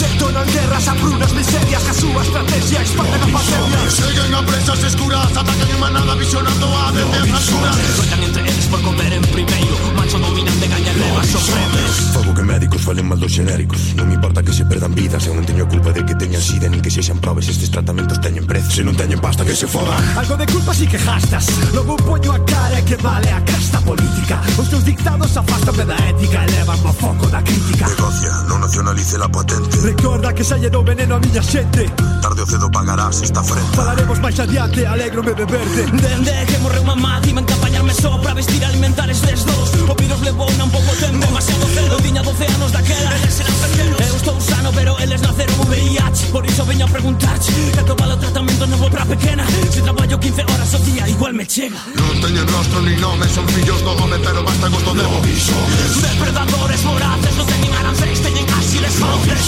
Detonan guerras, hambrunas, miserias Que a súa estrategia expanden a pandemia Seguen a presas escuras Atacan en manada visionando a desde as alturas. Entre por comer en primeiro Macho dominante, caña leva, premios Fogo que médicos falen mal dos xenéricos Non me importa que se perdan vidas Eu non teño culpa de que teñan sida Nin que sexan probes. Estes tratamentos teñen prezo Se non teñen pasta que se fodan. Algo de culpa si que gastas Logo poño a cara que vale a casta política. Os teus dictados afástame da ética Elevan o foco da crítica. Negocia, non nacionalice la patente. Recorda que xa llenou veneno a miña xente tarde ou cedo pagarás esta frente. Falaremos máis adiante, alegrome de verte Dende que morreu mamá, dime encampañarme só Para vestir alimentares desdos O virus levou un pouco tempo, demasiado cedo. Tiña 12 anos daquela, eles eran pequenos Eu estou sano, pero eles naceron o VIH Por iso veño a preguntarche Canto vale o tratamento novo pra pequena. Se traballo 15 horas ao día, igual me chega. Non teñen rostro ni nome, son fillos do home Pero basta gosto de Depredadores voraces, non teñen aranceis teñen eles Mafias,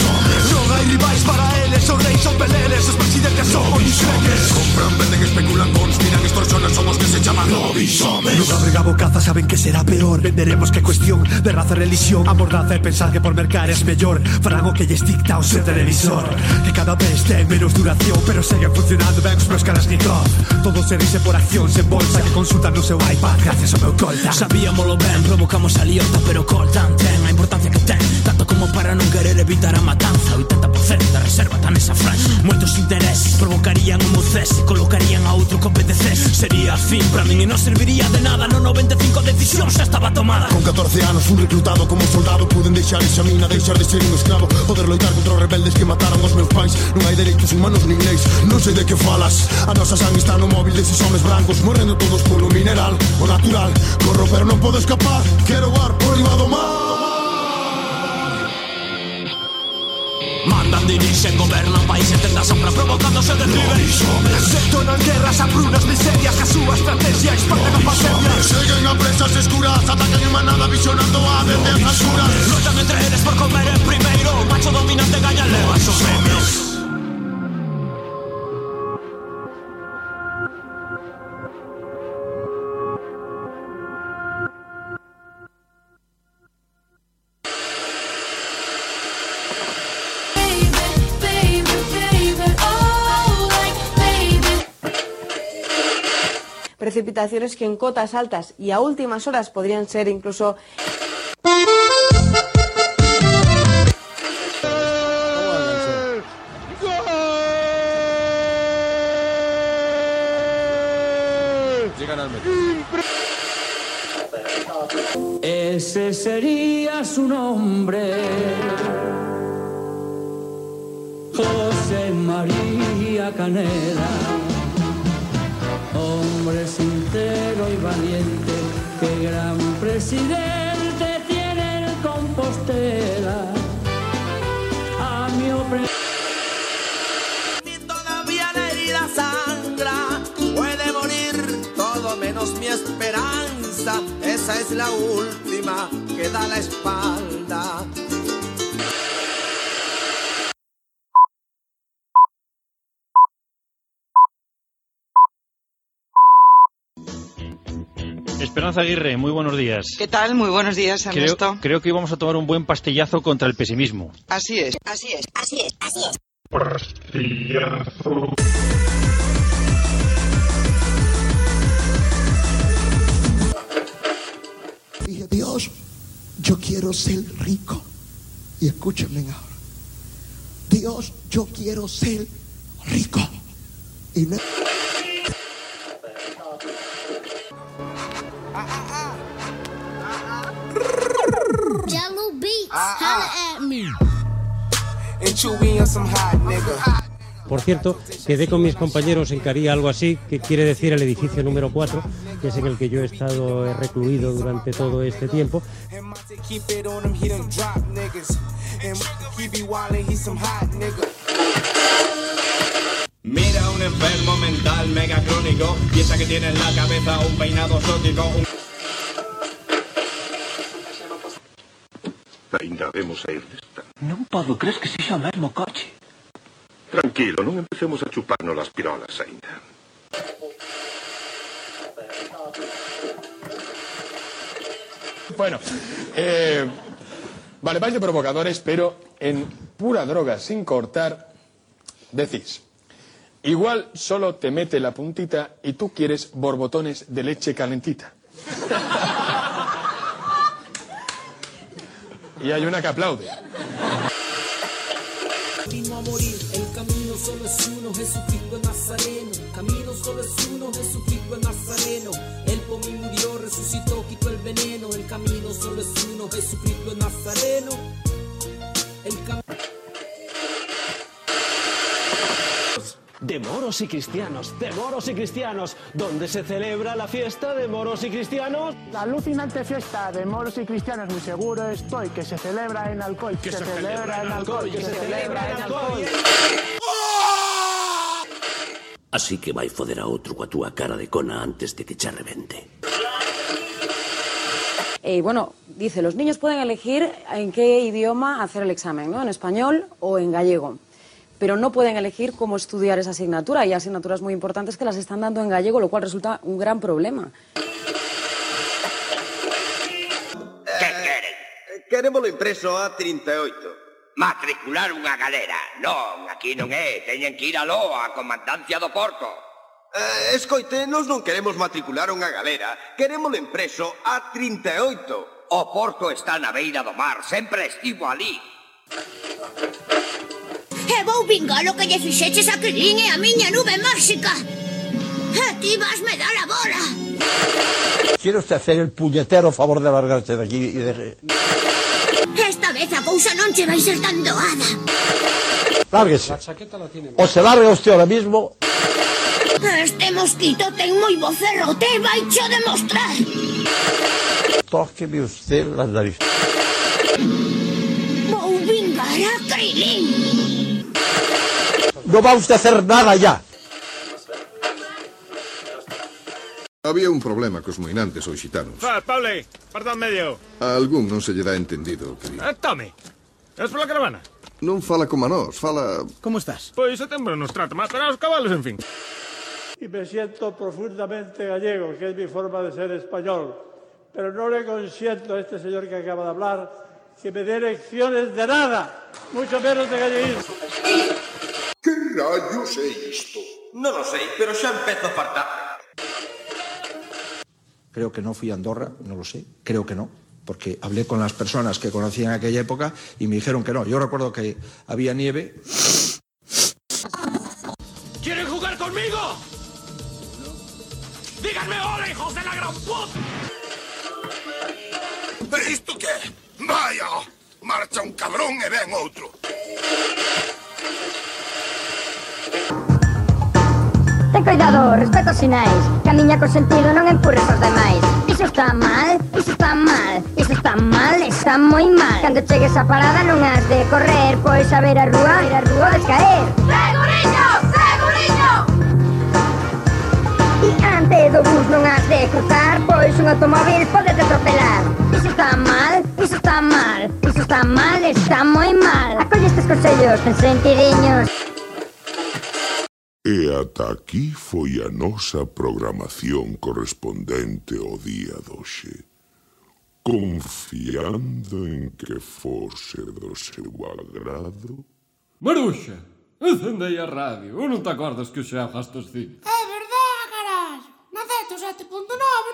Non hai rivais para eles Os reis son peleles Os presidentes son polisomes Compran, venden, especulan Conspiran, extorsionan Son os que se chaman lobisomes Non abren bocaza Saben que será peor. Venderemos que cuestión De raza e religión. Amordaza e pensar que por mercar es mellor Farán o que lles dicta o seu televisor. Que cada vez ten menos duración Pero seguen funcionando. Ben os meus caras Nikov Todo se rise por acción, se bolsa Que consultan no seu iPad. Gracias ao meu colta Sabíamolo ben Provocamos a liota Pero coltan ten a importancia que ten Tanto como para non querer evitar a matanza. 80% da reserva tan esa franja Moitos intereses provocarían un cese Colocarían a outro co PDCs Sería fin para min e non serviría de nada. No 95 decisión estaba tomada. Con 14 anos fui reclutado como soldado. Puden deixar esa mina, deixar de ser un esclavo. Poder loitar contra rebeldes que mataron os meus pais. Non hai dereitos humanos nin leis Non sei de que falas. A nosa sang está no móvil deses homes brancos Morrendo todos polo mineral, o natural Corro pero non podo escapar. Quero ar por riba do mandan, dirixen, gobernan países tenda sombra provocándose de libre Detonan guerras, hambrunas, miserias que a súa estrategia expande con pandemia Seguen a presas escuras, atacan en manada visionando a desde as alturas. Loitan entre eles por comer en primeiro, macho dominante gaña leva os premios. Precipitaciones que en cotas altas y a últimas horas podrían ser incluso Llegan al Ese sería su nombre. José María Canela. Hombre sincero y valiente, qué gran presidente tiene el Compostela. A mi opre- Todavía la herida sangra, puede morir todo menos mi esperanza. Esa es la última que da la espalda. Esperanza Aguirre, muy buenos días. ¿Qué tal? Muy buenos días, Creo, Ernesto. creo que íbamos a tomar un buen pastellazo contra el pesimismo. Así es, así es, así es, así es. Dije, Dios, yo quiero ser rico. Y escúchenme ahora. Dios, yo quiero ser rico. Y no- Jello beats, holla at me. And Chewy and some hot nigga. Por cierto, quedé con mis compañeros en que haría algo así, que quiere decir el edificio número 4, que es en el que yo he estado recluido durante todo este tiempo. Mira un enfermo mental mega crónico, piensa que tiene en la cabeza un peinado exótico, un... Ainda vemos a ir desta. Non podo, crees que sexa o mesmo coche? Tranquilo, non empecemos a chuparnos las pirolas aínda. Bueno, eh, vale, vais de provocadores, pero en pura droga sin cortar, decís, igual solo te mete la puntita y tú quieres borbotones de leche calentita. Y hay una que aplaude. Vino a morir, el camino solo es uno, Jesucristo es Nazareno. Camino solo es uno, Jesucristo es Nazareno. Él por mí murió, resucitó, quitó el veneno. El camino solo es uno, Jesucristo es Nazareno. El camino. De moros y cristianos, de moros y cristianos, donde se celebra la fiesta de moros y cristianos. La alucinante fiesta de moros y cristianos, muy seguro estoy, que se celebra en alcohol, que, se, celebra en alcohol, que se celebra en alcohol. Así que vai foder a outro coa túa cara de cona antes de que che rebente. Eh, bueno, dice, los niños pueden elegir en qué idioma hacer el examen, ¿no? En español o en gallego. pero no pueden elegir cómo estudiar esa asignatura. Hay asignaturas muy importantes que las están dando en gallego, lo cual resulta un gran problema. Que queren? Queremos impreso A38. Matricular unha galera. Non, aquí non é. Teñen que ir a Loa, a comandancia do Porto. Eh, escoite, nos non queremos matricular unha galera. Queremos impreso A38. O Porto está na beira do mar. Sempre estivo ali. E vou vingar o que lle fixeches a Kilin e a miña nube máxica. E ti vasme dar a bola. Quiero usted hacer el puñetero favor de largarse de aquí e de... Esta vez a cousa non che vai ser tan doada. Lárguese. O se larga usted ahora mismo... Este mosquito ten moi bo te vai cho demostrar. Tóqueme usted las narices. Vou vingar a Krilin. No va usted a hacer nada ya. Había un problema cos moinantes ou xitanos. Fa, Paule, parta en medio. A algún non se lle dá entendido, querido. Eh, tome. Es pola caravana. Non fala como a nós, fala... Como estás? Pois setembro nos trata máis para os cabalos, en fin. Y me siento profundamente gallego, que es mi forma de ser español. Pero no le consiento a este señor que acaba de hablar que me dé lecciones de nada, mucho menos de galleguismo. Que rayos é isto? Non o sei, pero xa empezo a fartar. Creo que no fui a Andorra, no lo sé, creo que no, porque hablé con las personas que conocían aquella época y me dijeron que no. Yo recuerdo que había nieve. ¿Quieren jugar conmigo? Díganme hola, hijos de la gran puta. E isto que? Vaya, marcha un cabrón e ven outro. Ten cuidado, respeta os sinais Camiña con sentido, non empurres os demais. Iso está mal, iso está mal Iso está mal, está moi mal. Cando chegues a parada non has de correr Pois a ver a rúa, a rúa podes caer. Seguriño, seguriño! E ante do bus non has de cruzar Pois un automóvil pode te atropelar. Iso está mal, iso está mal Iso está mal, está moi mal. Acolle estes consellos, ten sentidiños. E ata aquí foi a nosa programación correspondente ao día doxe, confiando en que fose do seu agrado. Maruxa, encendei a radio, ou non te acordas que o xa gastos ti? É verdad, carallo, na 107.9,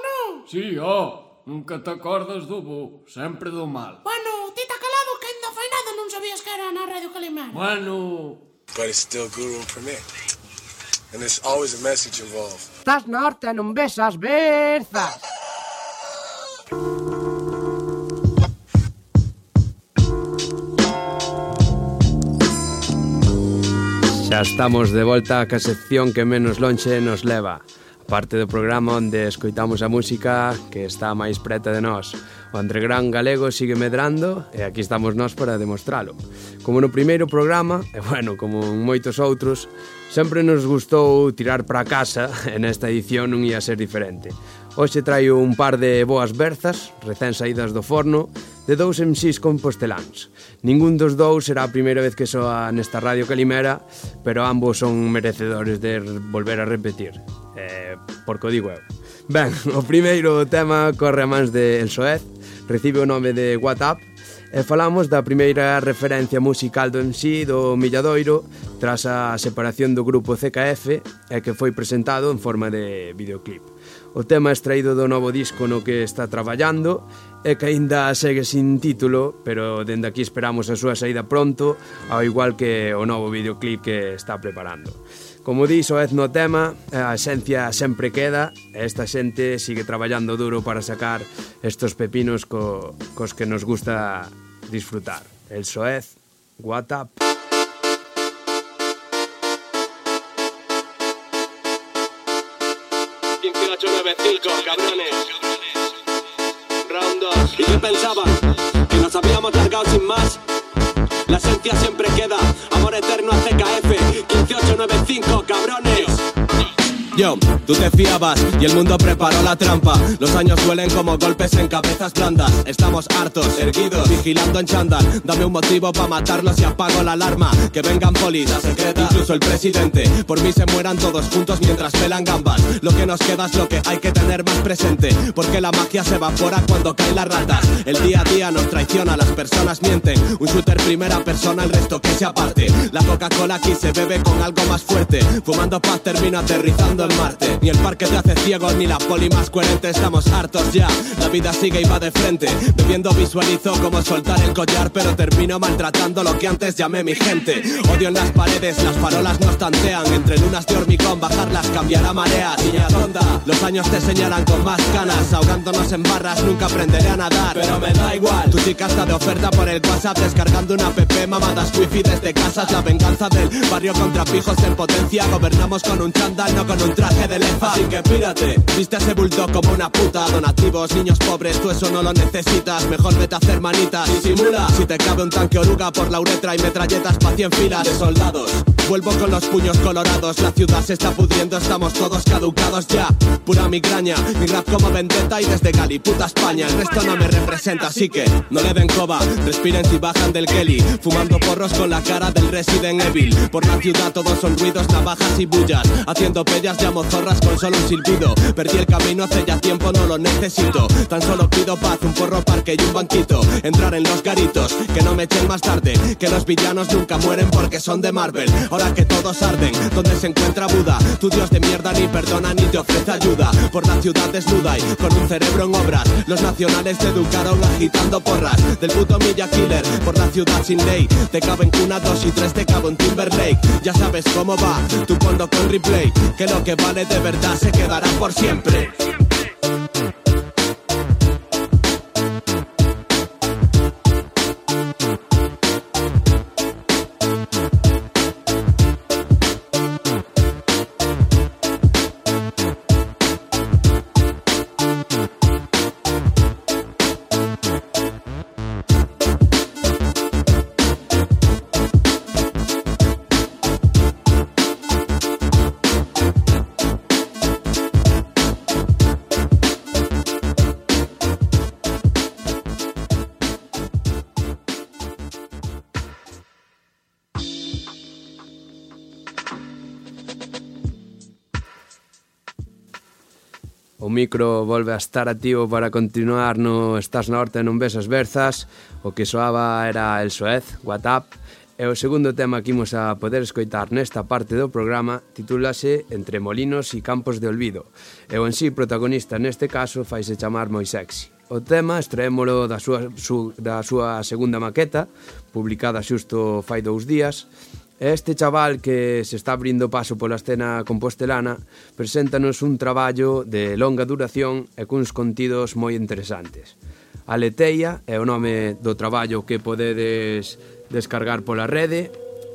non? Si, sí, oh, nunca te acordas do bo, sempre do mal. Bueno, ti te calado que ainda fai nada non sabías que era na Radio Calimán. Bueno... But it's still Guru Permit and there's always a message involved. Estás norte e non besas berzas. Xa estamos de volta a ca sección que menos lonxe nos leva parte do programa onde escoitamos a música que está máis preta de nós. O underground galego sigue medrando e aquí estamos nós para demostralo. Como no primeiro programa, e bueno, como en moitos outros, sempre nos gustou tirar para casa e nesta edición non ia ser diferente. Hoxe traio un par de boas berzas, recén saídas do forno, de dous MCs composteláns. Ningún dos dous será a primeira vez que soa nesta Radio Calimera, pero ambos son merecedores de volver a repetir eh, porque o digo eu. Ben, o primeiro tema corre a mans de El Soez, recibe o nome de What Up, e falamos da primeira referencia musical do MC do Milladoiro tras a separación do grupo CKF e que foi presentado en forma de videoclip. O tema extraído do novo disco no que está traballando e que aínda segue sin título, pero dende aquí esperamos a súa saída pronto, ao igual que o novo videoclip que está preparando. Como dis o etno tema, a esencia sempre queda esta xente sigue traballando duro para sacar estos pepinos co, cos que nos gusta disfrutar. El Soez, WhatsApp. 1895, cabrones. Round 2. ¿Y qué pensaban? ¿Que nos habíamos largado sin más? La esencia siempre queda. Amor eterno CKF. 995, cabrones. Yo, tú te fiabas y el mundo preparó la trampa. Los años duelen como golpes en cabezas blandas. Estamos hartos, erguidos, vigilando en chándal. Dame un motivo para matarlos y apago la alarma. Que vengan polis, la secreta, incluso el presidente. Por mí se mueran todos juntos mientras pelan gambas. Lo que nos queda es lo que hay que tener más presente. Porque la magia se evapora cuando caen las ratas. El día a día nos traiciona, las personas mienten. Un shooter primera persona, el resto que se aparte. La Coca-Cola aquí se bebe con algo más fuerte. Fumando paz termino aterrizando Ni el parque te hace ciego, ni la poli más coherente. Estamos hartos ya. La vida sigue y va de frente. Bebiendo visualizo como soltar el collar, pero termino maltratando lo que antes llamé mi gente. Odio en las paredes, las farolas nos tantean. Entre lunas de hormigón, bajarlas cambiará marea. Niña tonda, los años te señalan con más ganas. Ahogándonos en barras, nunca aprenderé a nadar. Pero me da igual. Tu chica está de oferta por el WhatsApp, descargando una app, mamadas wifi desde casa. Es la venganza del barrio contra pijos en potencia. Gobernamos con un chándal, no con un traje de lefa. Así que pírate, viste ese bulldog como una puta. Donativos, niños pobres, tú eso no lo necesitas. Mejor vete a hacer manitas. Y simula Si te cabe un tanque oruga por la uretra y metralletas pa' cien filas. De soldados Vuelvo con los puños colorados, la ciudad se está pudriendo, estamos todos caducados ya. Pura migraña, mi rap como vendetta y desde Cali, puta España. El resto no me representa, así que no le den coba. Respiren si bajan del Kelly Fumando porros con la cara del Resident Evil. Por la ciudad todos son ruidos, navajas y bullas Haciendo pellas llamo zorras con solo un silbido. Perdí el camino hace ya tiempo, no lo necesito. Tan solo pido paz, un porro parque y un banquito. Entrar en los garitos, que no me echen más tarde. Que los villanos nunca mueren porque son de Marvel. Ahora que todos arden, donde se encuentra Buda Tu dios de mierda ni perdona ni te ofrece ayuda. Por la ciudad desnuda y con un cerebro en obras. Los nacionales te educaron agitando porras. Del puto Milla Killer, por la ciudad sin ley. Te caben cuna, dos y tres, te cabo en Timberlake. Ya sabes cómo va, tú cuando con replay. Que lo que vale de verdad se quedará por siempre micro volve a estar activo para continuar no Estás Norte non ves as berzas. O que soaba era El Suez, What Up. E o segundo tema que imos a poder escoitar nesta parte do programa titúlase Entre molinos e campos de olvido. E o en sí protagonista neste caso faise chamar moi sexy. O tema extraémolo da súa, su, da súa segunda maqueta publicada xusto fai dous días Este chaval que se está abrindo paso pola escena compostelana preséntanos un traballo de longa duración e cuns contidos moi interesantes. Aleteia é o nome do traballo que podedes descargar pola rede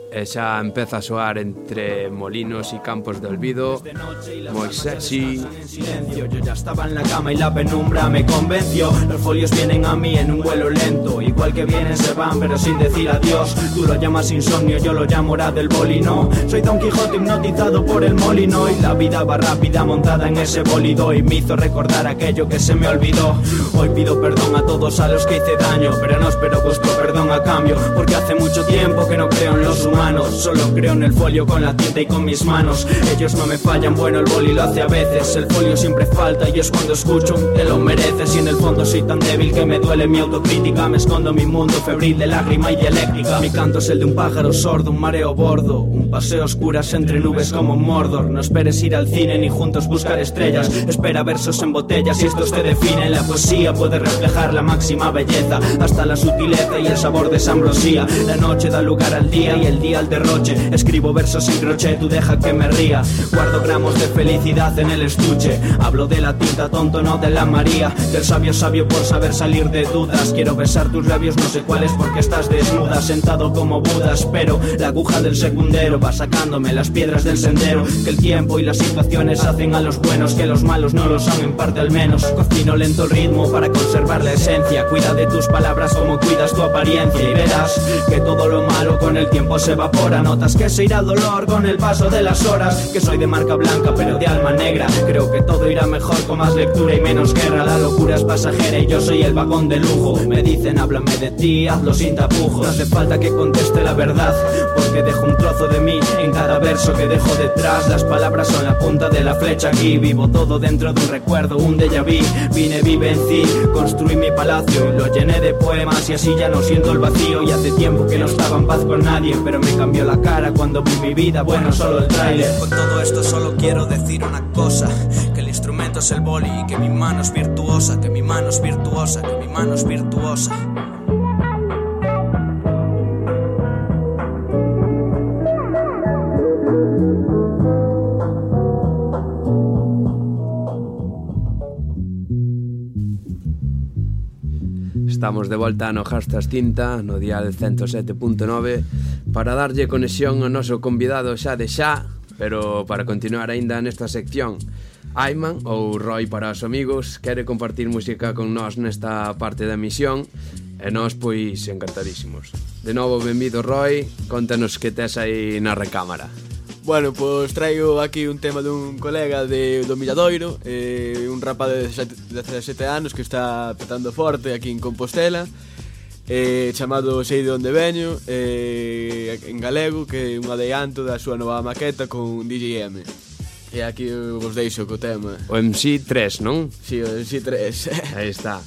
e xa empeza a soar entre molinos e campos de olvido. Moi sexy. Silencio Yo ya estaba en la cama y la penumbra me convenció. Los folios vienen a mí en un vuelo lento. Igual que vienen se van pero sin decir adiós. Tú lo llamas insomnio, yo lo llamo hora del bolino. Soy Don Quijote hipnotizado por el molino. Y la vida va rápida montada en ese bólido. Y me hizo recordar aquello que se me olvidó. Hoy pido perdón a todos a los que hice daño Pero no espero busco perdón a cambio. Porque hace mucho tiempo que no creo en los humanos Solo creo en el folio con la tinta y con mis manos. Ellos no me fallan, bueno el boli lo hace a veces. El folio siempre falta y es cuando escucho Te lo mereces. Y en el fondo soy tan débil que me duele mi autocrítica. Me escondo mi mundo febril de lágrima y dialéctica Mi canto es el de un pájaro sordo, un mareo bordo Un paseo oscuras entre nubes como Mordor. No esperes ir al cine ni juntos buscar estrellas. Espera versos en botellas y estos te definen La poesía puede reflejar la máxima belleza. Hasta la sutileza y el sabor de esa ambrosía. La noche da lugar al día y el día al derroche. Escribo versos sin crochet, tú deja que me ría. Guardo gramos de felicidad en el estuche. Hablo de la tinta tonto, no de la María. Del sabio sabio por saber salir de dudas. Quiero besar tus labios, no sé cuáles porque estás desnuda Sentado como Buda, espero La aguja del secundero va sacándome las piedras del sendero. Que el tiempo y las situaciones hacen a los buenos Que los malos no lo son en parte al menos. Cocino lento el ritmo para conservar la esencia. Cuida de tus palabras como cuidas tu apariencia. Y verás que todo lo malo con el tiempo se evapora. Notas que se irá dolor con el paso de las horas. Que soy de marca blanca pero de alma negra. Creo que todo irá mejor con más lectura y menos guerra. La locura es pasajera y yo soy el vagón de lujo. Me dicen háblame de ti, hazlo sin tapujos. No hace falta que conteste la verdad Porque dejo un trozo de mí en cada verso que dejo detrás. Las palabras son la punta de la flecha. Aquí Vivo todo dentro de un recuerdo, un déjà vu. Vine, vivencí, construí mi palacio. Lo llené de poemas y así ya no siento el vacío. Y hace tiempo que no estaba en paz con nadie Pero me cambió la cara cuando vi mi vida Bueno, solo el trailer. Con todo esto solo quiero decir una cosa Que el instrumento es el boli y que mi mano es virtuosa Que mi mano es virtuosa, que mi mano es virtuosa. Estamos de volta no Jastas Tinta, no dial 107.9 para darlle conexión ao noso convidado xa de xa, pero para continuar aínda nesta sección, Ayman ou Roy para os amigos quere compartir música con nós nesta parte da misión, e nós pois encantadísimos. De novo benvido Roy, contanos que tes aí na recámara. Bueno, pois traio aquí un tema dun colega de, do Milladoiro eh, Un rapaz de 17 anos que está petando forte aquí en Compostela eh, chamado Sei de onde veño eh, en galego que é un adeanto da súa nova maqueta con DJ M. E aquí vos deixo co tema. O MC3, non? si, sí, o MC3 aí está.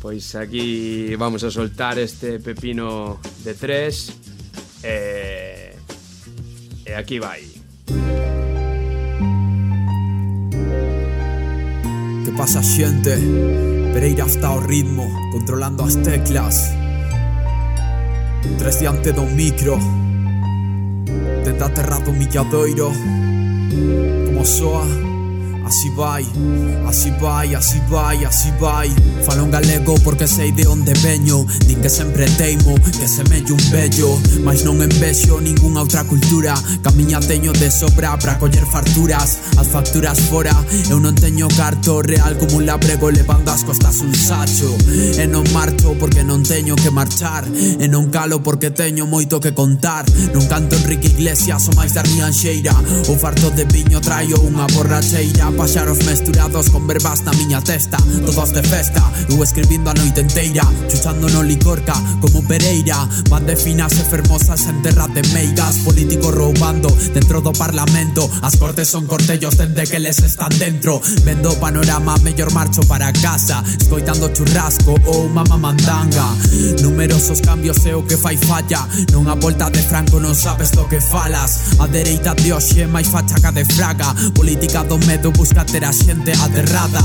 Pois aquí vamos a soltar este pepino de 3 e, eh, e aquí vai. Que pasa xente? Pereira está ao ritmo, controlando as teclas. Tres diante do micro. Tenta aterrado milladoiro Como soa. Así vai, así vai, así vai, así vai. Falo en galego porque sei de onde veño. Din que sempre teimo, que semello un bello Mas non envexo ningunha outra cultura. Camiña teño de sobra para coller farturas. As facturas fora, eu non teño carto Real como un labrego levando as costas un sacho. E non marcho porque non teño que marchar. E non calo porque teño moito que contar. Non canto Enrique Iglesias o máis da Rianxeira O farto de viño traio unha borracheira. Paxaros mesturados con verbas na miña testa. Todos de festa, eu escribindo a noite enteira Chuchando no licorca como Pereira. Bande finas e fermosas en terra de meigas Políticos roubando dentro do parlamento. As cortes son cortellos dende que les están dentro. Vendo panorama, mellor marcho para casa Escoitando churrasco ou mama mandanga. Numerosos cambios é o que fai falla Non a volta de Franco non sabes do que falas. A dereita de hoxe é máis fachaca de fraga Política do medo busca ter a xente aterrada.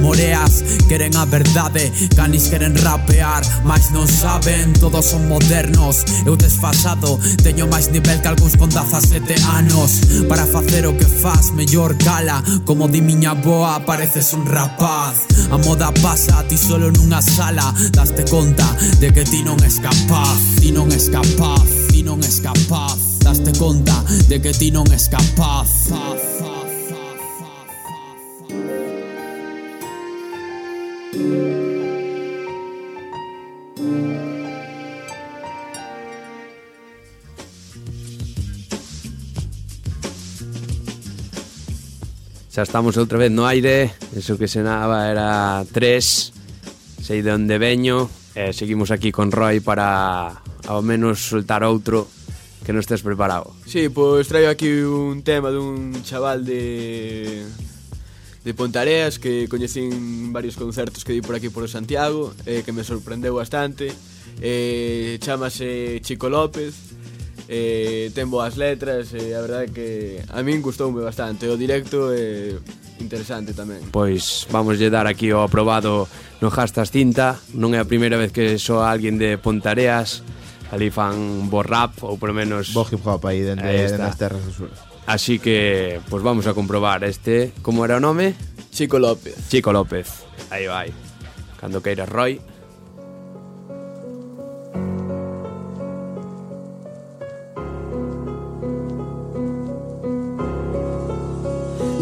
Moreas queren a verdade. Canis queren rapear Mas non saben, todos son modernos. Eu desfasado, teño máis nivel que algúns con 17 anos. Para facer o que faz, mellor cala. Como di miña boa, pareces un rapaz. A moda pasa, ti solo nunha sala. Daste conta de que ti non es capaz Ti non es capaz, ti non es capaz. Daste conta de que ti non es capaz. Xa estamos outra vez no aire. Eso que senaba era 3 Sei de onde veño. E seguimos aquí con Roy para Ao menos soltar outro Que non estés preparado. Si, sí, pois traio aquí un tema dun chaval de de Pontareas que coñecín varios concertos que di por aquí por Santiago eh, que me sorprendeu bastante. Eh, chamase Chico López eh, ten boas letras e eh, a verdade que a min gustoume bastante. O directo é eh, interesante tamén. Pois vamos lle dar aquí o aprobado no Jastas Cinta. Non é a primeira vez que só alguén de Pontareas. Ali fan bo rap ou por menos bo hip hop aí dende, das dende as terras do sur. Así que, pois pues vamos a comprobar este. Como era o nome? Chico López. Chico López, aí vai. Cando queiras, Roy.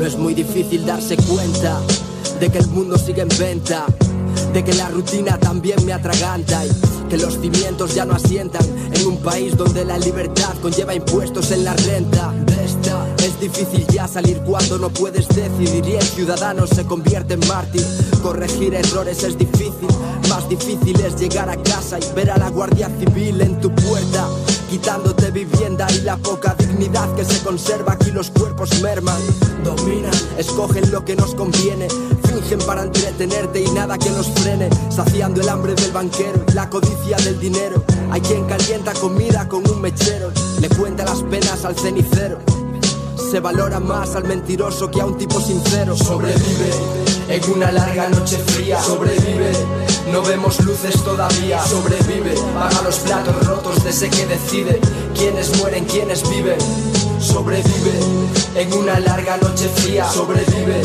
No es muy difícil darse cuenta de que el mundo sigue en venta, de que la rutina también me atraganta y que los cimientos ya no asientan en un país donde la libertad conlleva impuestos en la renta. Esta es difícil ya salir cuando no puedes decidir y el ciudadano se convierte en mártir. Corregir errores es difícil, más difícil es llegar a casa y ver a la Guardia Civil en tu puerta quitándote vivienda y la poca dignidad que se conserva aquí los cuerpos merman, dominan, escogen lo que nos conviene, fingen para entretenerte y nada que nos frene, saciando el hambre del banquero y la codicia del dinero. Hay quien calienta comida con un mechero, le cuenta las penas al cenicero. Se valora más al mentiroso que a un tipo sincero. Sobrevive en una larga noche fría. Sobrevive, no vemos luces todavía. Sobrevive, paga los platos rotos de ese que decide quiénes mueren, quiénes viven. Sobrevive en una larga noche fría. Sobrevive,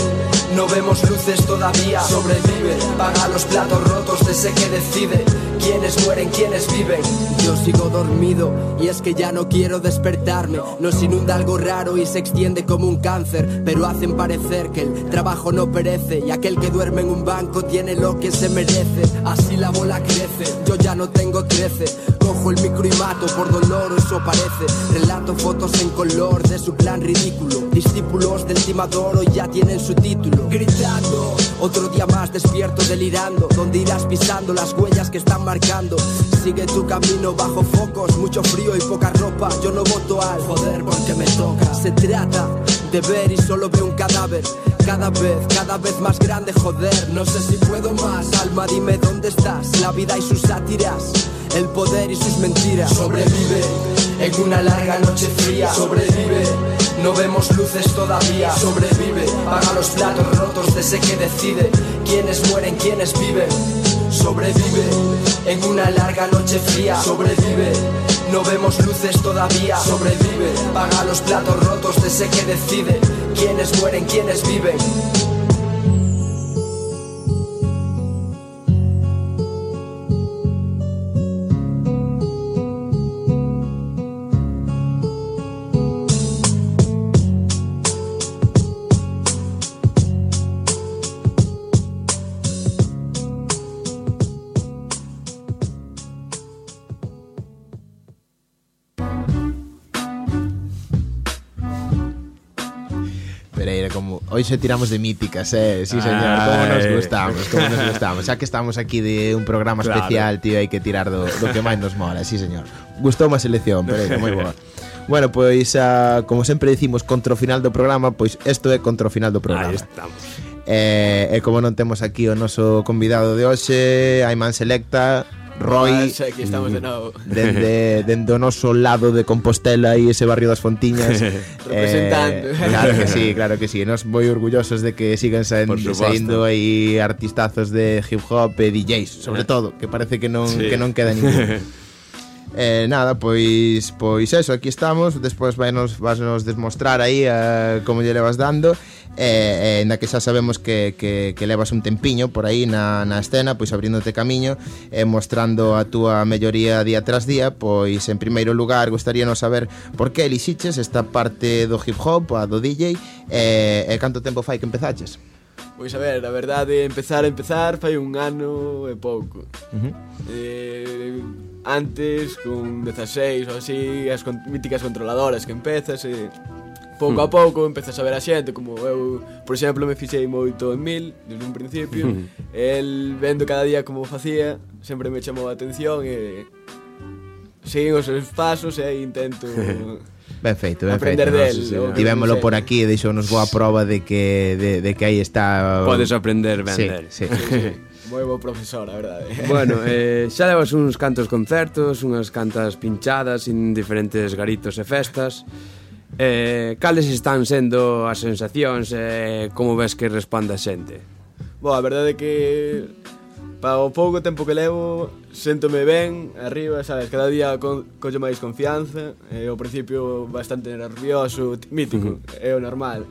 no vemos luces todavía. Sobrevive, paga los platos rotos de ese que decide quienes mueren, quienes viven. Yo sigo dormido y es que ya no quiero despertarme. Nos inunda algo raro y se extiende como un cáncer, pero hacen parecer que el trabajo no perece y aquel que duerme en un banco tiene lo que se merece. Así la bola crece, yo ya no tengo trece. Cojo el micro y mato por dolor, eso parece. Relato fotos en color de su plan ridículo. Discípulos del timador ya tienen su título. Gritando, otro día más despierto delirando. Donde irás pisando las huellas que están marcando. Sigue tu camino bajo focos, mucho frío y poca ropa. Yo no voto al joder porque me toca. Se trata de ver y solo veo un cadáver. Cada vez, cada vez más grande, joder. No sé si puedo más. Alma, dime dónde estás. La vida y sus sátiras. El poder y sus mentiras. Sobrevive en una larga noche fría. Sobrevive. No vemos luces todavía. Sobrevive. Paga los platos rotos de ese que decide. Quiénes mueren, quiénes viven. Sobrevive en una larga noche fría. Sobrevive. No vemos luces todavía. Sobrevive. Paga los platos rotos de ese que decide. Quiénes mueren, quiénes viven. Hoxe tiramos de míticas, eh. Sí, ah, señor, como nos eh. gustamos, como nos gustamos. Xa que estamos aquí de un programa claro. especial, tío, hai que tirar do, do que máis nos mola, sí, señor. Gustou má selección, Pereira, moi boa. Bueno, pois, uh, como sempre dicimos, contra o final do programa, pois isto é contra o final do programa. Aí estamos. E, eh, e como non temos aquí o noso convidado de hoxe, Aiman Selecta, Roy, Xa aquí estamos de novo. dende, dende o noso lado de Compostela e ese barrio das Fontiñas Representando. eh, Claro que sí, claro que sí Nos moi orgullosos de que sigan saindo aí artistazos de hip hop e DJs Sobre todo, que parece que non, Sí. que non queda ningún Eh, nada, pois pois eso, aquí estamos, despois vai nos, vas nos desmostrar aí eh, como lle levas dando eh, eh, na que xa sabemos que, que, que levas un tempiño por aí na, na escena, pois abríndote camiño e eh, mostrando a túa melloría día tras día, pois en primeiro lugar gostaríanos saber por que elixiches esta parte do hip hop, a do DJ e, eh, e eh, canto tempo fai que empezaches? Pois a ver, a verdade, empezar a empezar fai un ano e pouco uh -huh. eh, antes con 16 ou así as con, míticas controladoras que empezas e pouco mm. a hmm. pouco empezas a ver a xente como eu, por exemplo, me fixei moito en mil desde un principio mm. el vendo cada día como facía sempre me chamou a atención e seguín os seus pasos e aí intento Ben feito, ben Aprender feito. Del, no, sí, Tivémolo sí. por aquí e deixounos boa prova de que de, de que aí está Podes aprender ben sí, del. Sí. sí, sí. Moi bo profesor, a verdade. Bueno, eh, xa levas uns cantos concertos, unhas cantas pinchadas en diferentes garitos e festas. Eh, cales están sendo as sensacións e eh, como ves que responde a xente? Bo, a verdade é que para o pouco tempo que levo séntome ben, arriba, sabes, cada día co collo máis confianza, eh, ao principio bastante nervioso, mítico, é o normal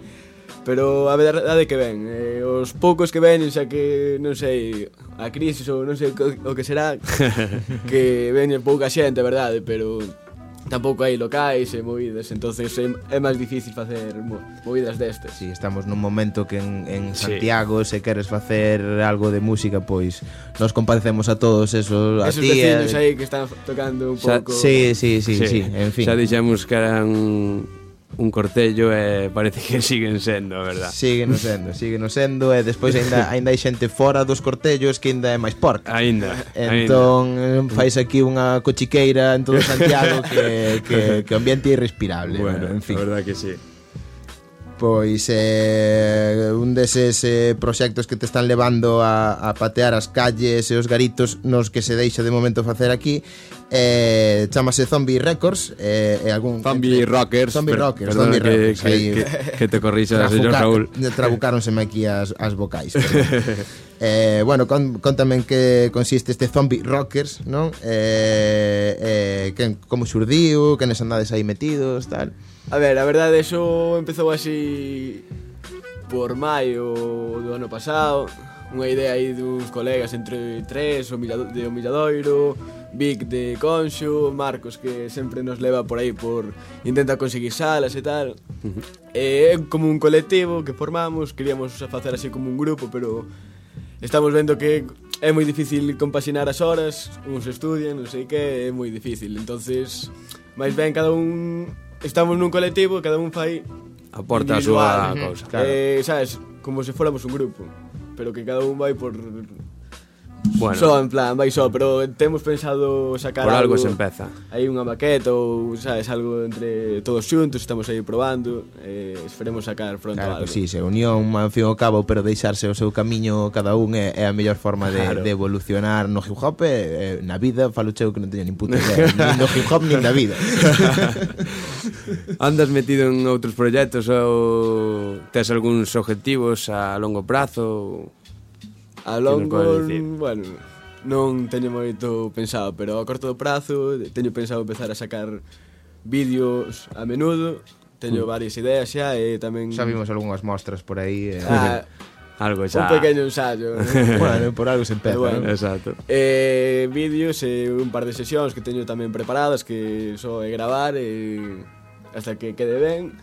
pero a verdade que ven eh, Os poucos que ven, xa que, non sei, a crisis ou non sei o que será Que ven pouca xente, verdade, pero tampouco hai locais e movidas, entonces é, é máis difícil facer movidas destes. Si, sí, estamos nun momento que en, en Santiago sí. se queres facer algo de música, pois nos comparecemos a todos esos a esos ti, vecinos aí que están tocando un pouco. Si, si, si, si, en fin. Xa dixemos que eran un cortello e parece que siguen sendo, a verdad. Siguen sendo, siguen sendo e despois aínda aínda hai xente fora dos cortellos que aínda é máis porca. Aínda. Entón ainda. Eh, fais aquí unha cochiqueira en todo Santiago que que que ambiente irrespirable. Bueno, en fin. A verdad que sí pois eh, un deses eh, proxectos que te están levando a, a patear as calles e os garitos nos que se deixa de momento facer aquí eh, chamase Zombie Records eh, e algún, Zombie entre, Rockers Zombie per, Rockers, perdona, zombie que, rockers que, ahí, que, que te corrixas, señor Raúl. Trabucáronseme aquí as, as vocais pero, Eh, bueno, con, contame en que consiste este Zombie Rockers, non? Eh, eh, quen, como surdiu, quenes andades aí metidos, tal... A ver, a verdade, eso empezou así por maio do ano pasado. Unha idea aí duns colegas entre tres, o Millado, de O Milladoiro, Vic de Conxo, Marcos que sempre nos leva por aí por intenta conseguir salas e tal. Uh como un colectivo que formamos, queríamos facer así como un grupo, pero estamos vendo que é moi difícil compaxinar as horas, uns estudian, non sei que, é moi difícil. Entonces, máis ben cada un estamos nun colectivo, cada un fai aporta a súa cousa. Claro. Eh, sabes, como se fóramos un grupo, pero que cada un vai por Bueno. Só, en plan, vai só, pero temos pensado sacar Por algo, algo se empeza. Hai unha maqueta ou, sabes, algo entre todos xuntos, estamos aí probando, eh, esperemos sacar pronto claro, algo. Claro, sí, se unión, ao fin ao cabo, pero deixarse o seu camiño cada un é, é a mellor forma de, claro. de evolucionar no hip hop, eh, na vida, falo cheo que non teño nin puta idea, nin no hip hop, nin na vida. Andas metido en outros proxectos ou tes algúns objetivos a longo prazo? A longo, bueno, non teño moito pensado, pero a corto prazo teño pensado empezar a sacar vídeos a menudo, teño mm. varias ideas xa e tamén... Xa vimos algunhas mostras por aí. Eh. Ah, algo xa. Un pequeno ensayo. Eh. Bueno, por algo se empeza. Bueno, ¿no? Exacto. Eh, vídeos e eh, un par de sesións que teño tamén preparadas que só é gravar e eh, hasta que quede ben.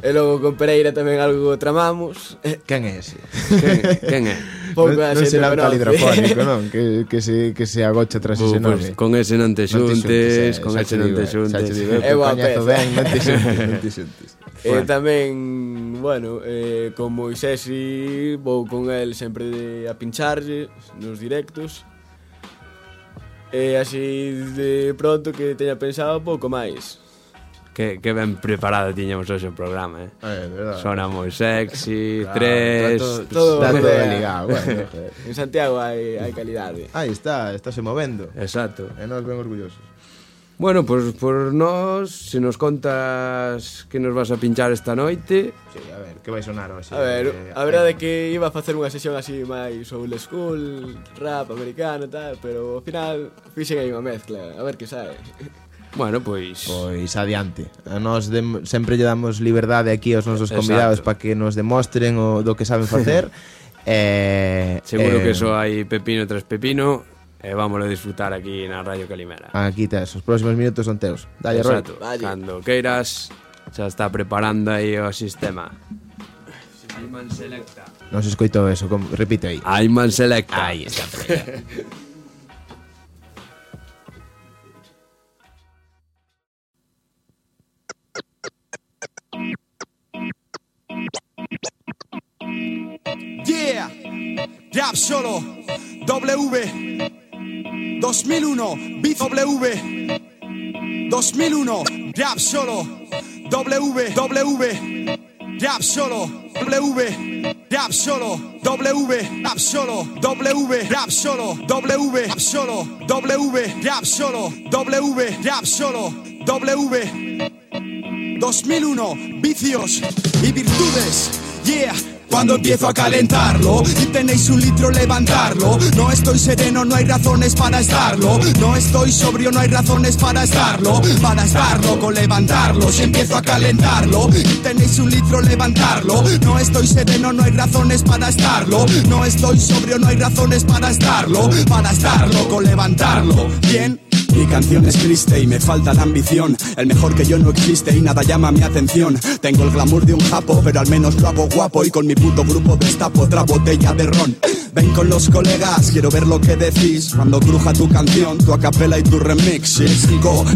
E logo con Pereira tamén algo tramamos. Quen é ese? Quen, quen é? Pois pouco non, non será tal hidrofónico, non? Que, que, se, que se agocha tras uh, ese nome. Pues, con ese non te xuntes, con ese non te xuntes. É boa peza. Ben, non te xuntes, non te xuntes. Eh, bueno. E tamén, bueno, eh, con Moisés e vou con el sempre de, a pincharlle nos directos. E así de pronto que teña pensado pouco máis. Que, que ben preparado tiñamos hoxe o programa, eh? eh verdad, Sona moi sexy, claro, tres... Está todo, todo, está todo ligado, bueno. en Santiago hai, hai calidade. Aí está, está se movendo. Exacto. E nos ben orgullosos. Bueno, pois pues, por nós, se nos contas que nos vas a pinchar esta noite... Sí, a ver, que vai sonar hoxe? A ver, eh, a verdade é eh. que iba a facer unha sesión así máis old school, rap americano e tal, pero ao final fixen aí unha mezcla, a ver que sabes. Bueno, pois... Pois adiante. A nós dem, sempre lle damos liberdade aquí aos nosos convidados para que nos demostren o do que saben facer. eh, Seguro eh, que só hai pepino tras pepino e vámoslo disfrutar aquí na Radio Calimera. Aquí tes, os próximos minutos son teus. Dalle, Roy. Exacto. Cando queiras, xa está preparando aí o sistema. Ayman Selecta. Non se escoitou eso, como, repite aí. Ayman Selecta. Aí está. rap solo, W, 2001, beat W, 2001, rap solo, W, W, rap solo, W, rap solo, W, rap solo, W, rap solo, W, rap solo, W, rap solo, W, rap solo, W. 2001, vicios y virtudes. Yeah. Cuando empiezo a calentarlo. Y tenéis un litro levantarlo. No estoy sereno, no hay razones para estarlo. No estoy sobrio, no hay razones para estarlo. Para estarlo, con levantarlo Si empiezo a calentarlo. Y tenéis un litro levantarlo. No estoy sereno, no hay razones para estarlo. No estoy sobrio, no hay razones para estarlo. Para estarlo, con levantarlo. Bien mi canción es triste y me falta la ambición. El mejor que yo no existe y nada llama mi atención. Tengo el glamour de un japo, pero al menos lo hago guapo. Y con mi puto grupo destapo otra botella de ron. Ven con los colegas, quiero ver lo que decís. Cuando cruja tu canción, tu acapela y tu remix.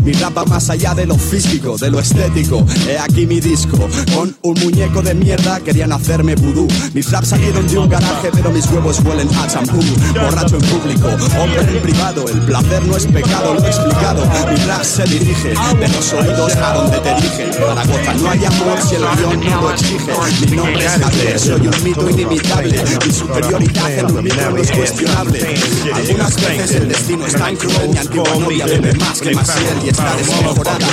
Mi rap va más allá de lo físico, de lo estético. He aquí mi disco. Con un muñeco de mierda querían hacerme vudú. Mis raps salieron de un garaje, pero mis huevos huelen a champú. Borracho en público, hombre en privado. El placer no es pecado, explicado. Mi rap se dirige de los oídos a donde te dije. Zaragoza no hay amor si el guión no lo exige. Mi nombre es Javier, soy un mito inimitable. Mi superioridad en un mito es cuestionable. Algunas veces el destino es tan cruel. Mi antigua novia bebe más que Maciel y está desmejorada.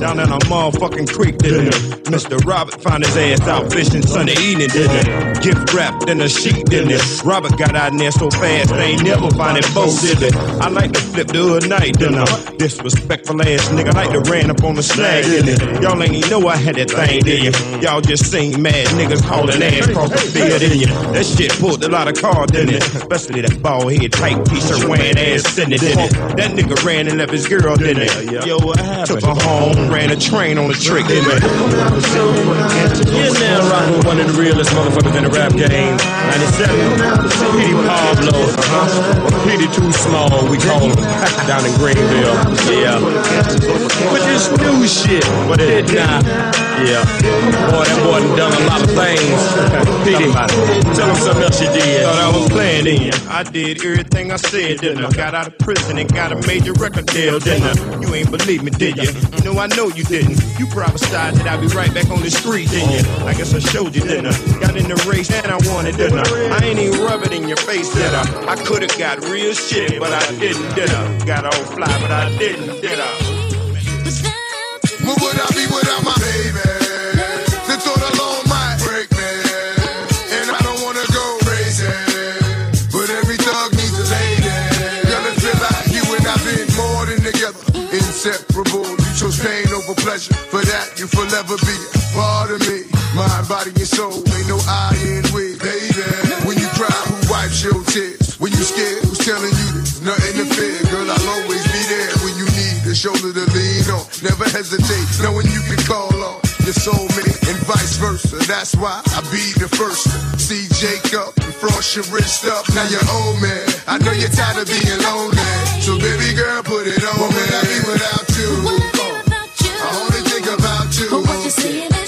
Down in a motherfucking creek, didn't it? Mr. Robert found his ass out fishing Sunday evening, didn't it? Gift wrapped in a sheet, didn't it? Robert got out in there so fast, they ain't never find it boat, did it? I like to flip the hood night, uh, disrespectful ass nigga like to ran up on the snag, didn't it? Y'all ain't even know I had that thing, did you? Y'all just seen mad niggas hauling ass across the field, didn't you? That shit pulled a lot of cars, didn't it? Especially that bald head tight t-shirt wearing ass in it, didn't it? That nigga ran and left his girl, didn't it? Yo, what happened? Took her home, ran a train on the trick, didn't it? You're now rocking with one of the realest motherfuckers in the rap game. 97, Petey Pablo, uh-huh. Petey Too Small, we call him, down in Greenville. Yeah. With this new shit, but it not. Yeah. Boy, that boy done done a lot of things. Petey, tell him something else you did. Thought I was playing then. I did everything I said, didn't I? Got out of prison and got a major record deal, didn't I? You ain't believe me, did you? No, I know you didn't. You prophesied that I'd be right back on the street, didn't you? I guess I showed you, didn't I? Got in the race and I won it, didn't I? I ain't even rub it in your face, did I? I could've got real shit, but I didn't, did I? Got all fly, but I didn't, did I? What would I be without my baby? Over pleasure. For that, you forever be part of me. Mind, body, and soul. Ain't no I in we, baby. When you cry, who wipes your tears? When you scared, who's telling you there's nothing to fear? Girl, I'll always be there when you need a shoulder to lean on. Never hesitate, knowing you can call on your soulmate and vice versa. That's why I be the first see Jacob and frost your wrist up. Now you're old man. I know you're tired of being lonely. So baby girl, put it on. What would I be without you? see it.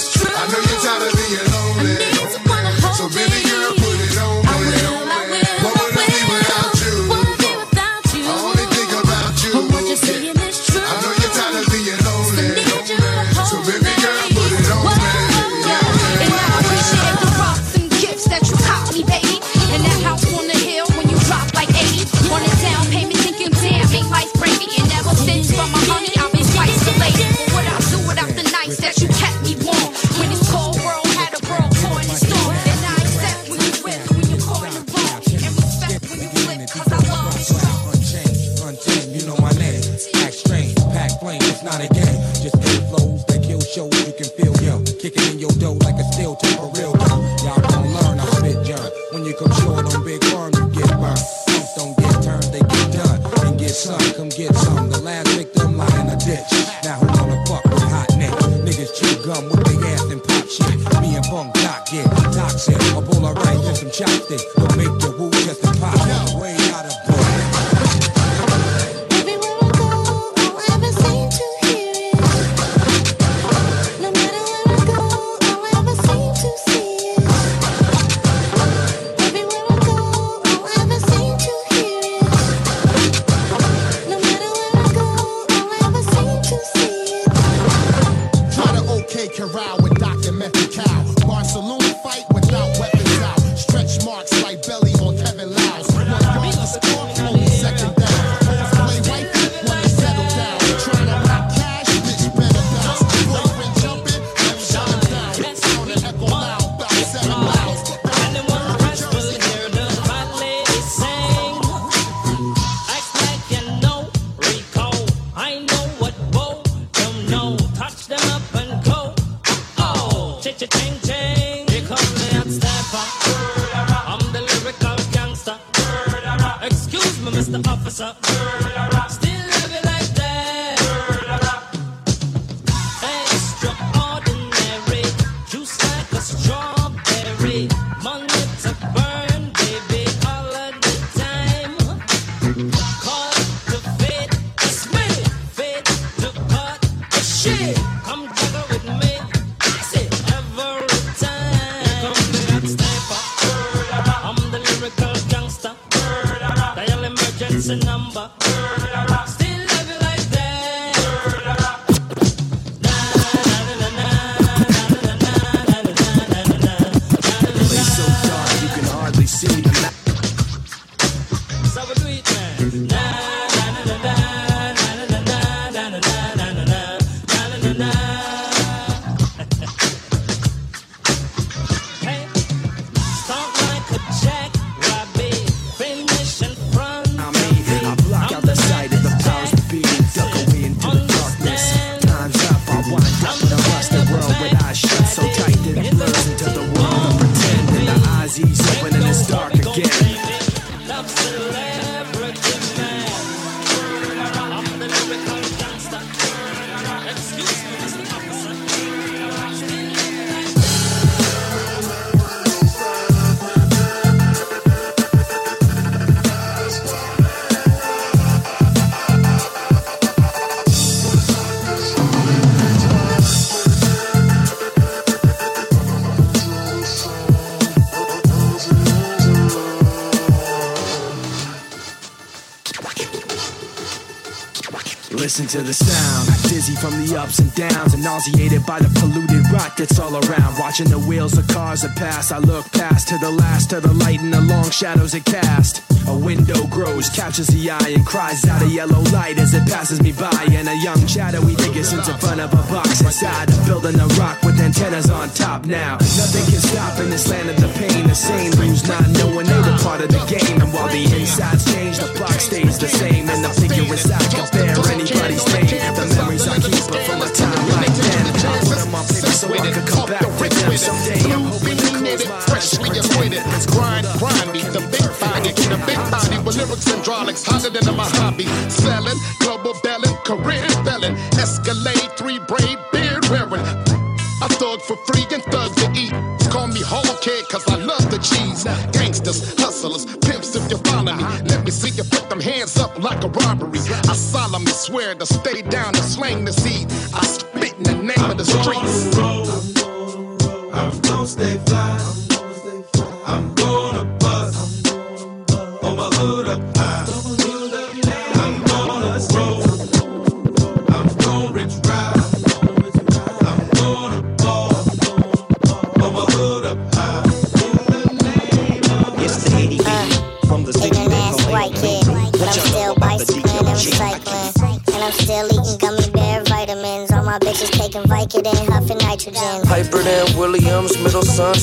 mama. Listen to the sound. Dizzy from the ups and downs, and nauseated by the polluted rock that's all around. Watching the wheels of cars that pass, I look past to the last of the light and the long shadows it cast. Window grows, captures the eye, and cries out a yellow light as it passes me by. And a young shadowy figure sits in front of a box inside a building a rock with antennas on top. Now nothing can stop in this land of the pain. The sane lose not knowing they were part of the game. And while the insides change, the block stays the same. And the figure inside can bear anybody's name. The memories I keep are from a time like then. Put them on so with it. Talk the rich with it. Bluebeam knitted, freshly acquitted. Grind, grind me, the big body. The big body with lyrics and hydraulics hotter than a Mojave. Selling, global belling, career belling, escalate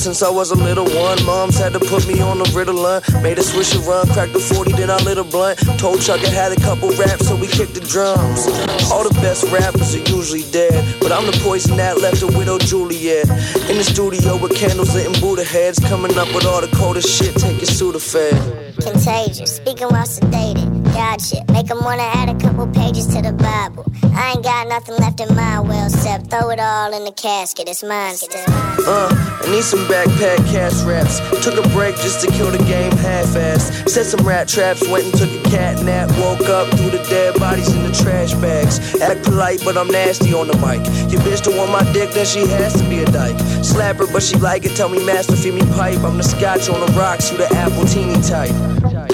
since I was a little one. Moms had to put me on the Ritalin. Made a swisher run, cracked a 40, then I lit a blunt. Told Chuck I had a couple raps, so we kicked the drums. All the best rappers are usually dead, but I'm the poison that left a widow Juliet. In the studio with candles lit and Buddha heads, coming up with all the coldest shit, your Sudafed. Contagious, speaking while sedated. God shit, make 'em wanna add a couple pages to the Bible. I ain't got nothing left in my will, except throw it all in the casket. It's mine still. Uh, I need some backpack cash raps. Took a break just to kill the game half-assed. Set some rat traps, went and took a cat nap. Woke up through the dead bodies in the trash bags. Act polite, but I'm nasty on the mic. Your bitch don't want my dick, then she has to be a dyke. Slap her, but she like it. Tell me, master, feed me pipe. I'm the scotch on the rocks, you the apple teeny type.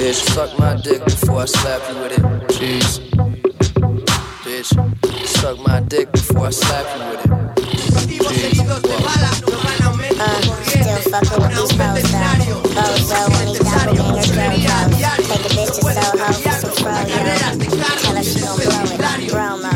Bitch, suck my dick before I slap you with it. Jeez. Bitch, suck my dick before I slap you with it. Uh, still fucking with these hoes though. Bozo when he's doppelganger Jojo. Take a bitch to Soho for some froyo. Tell her she gon' blow Bromo.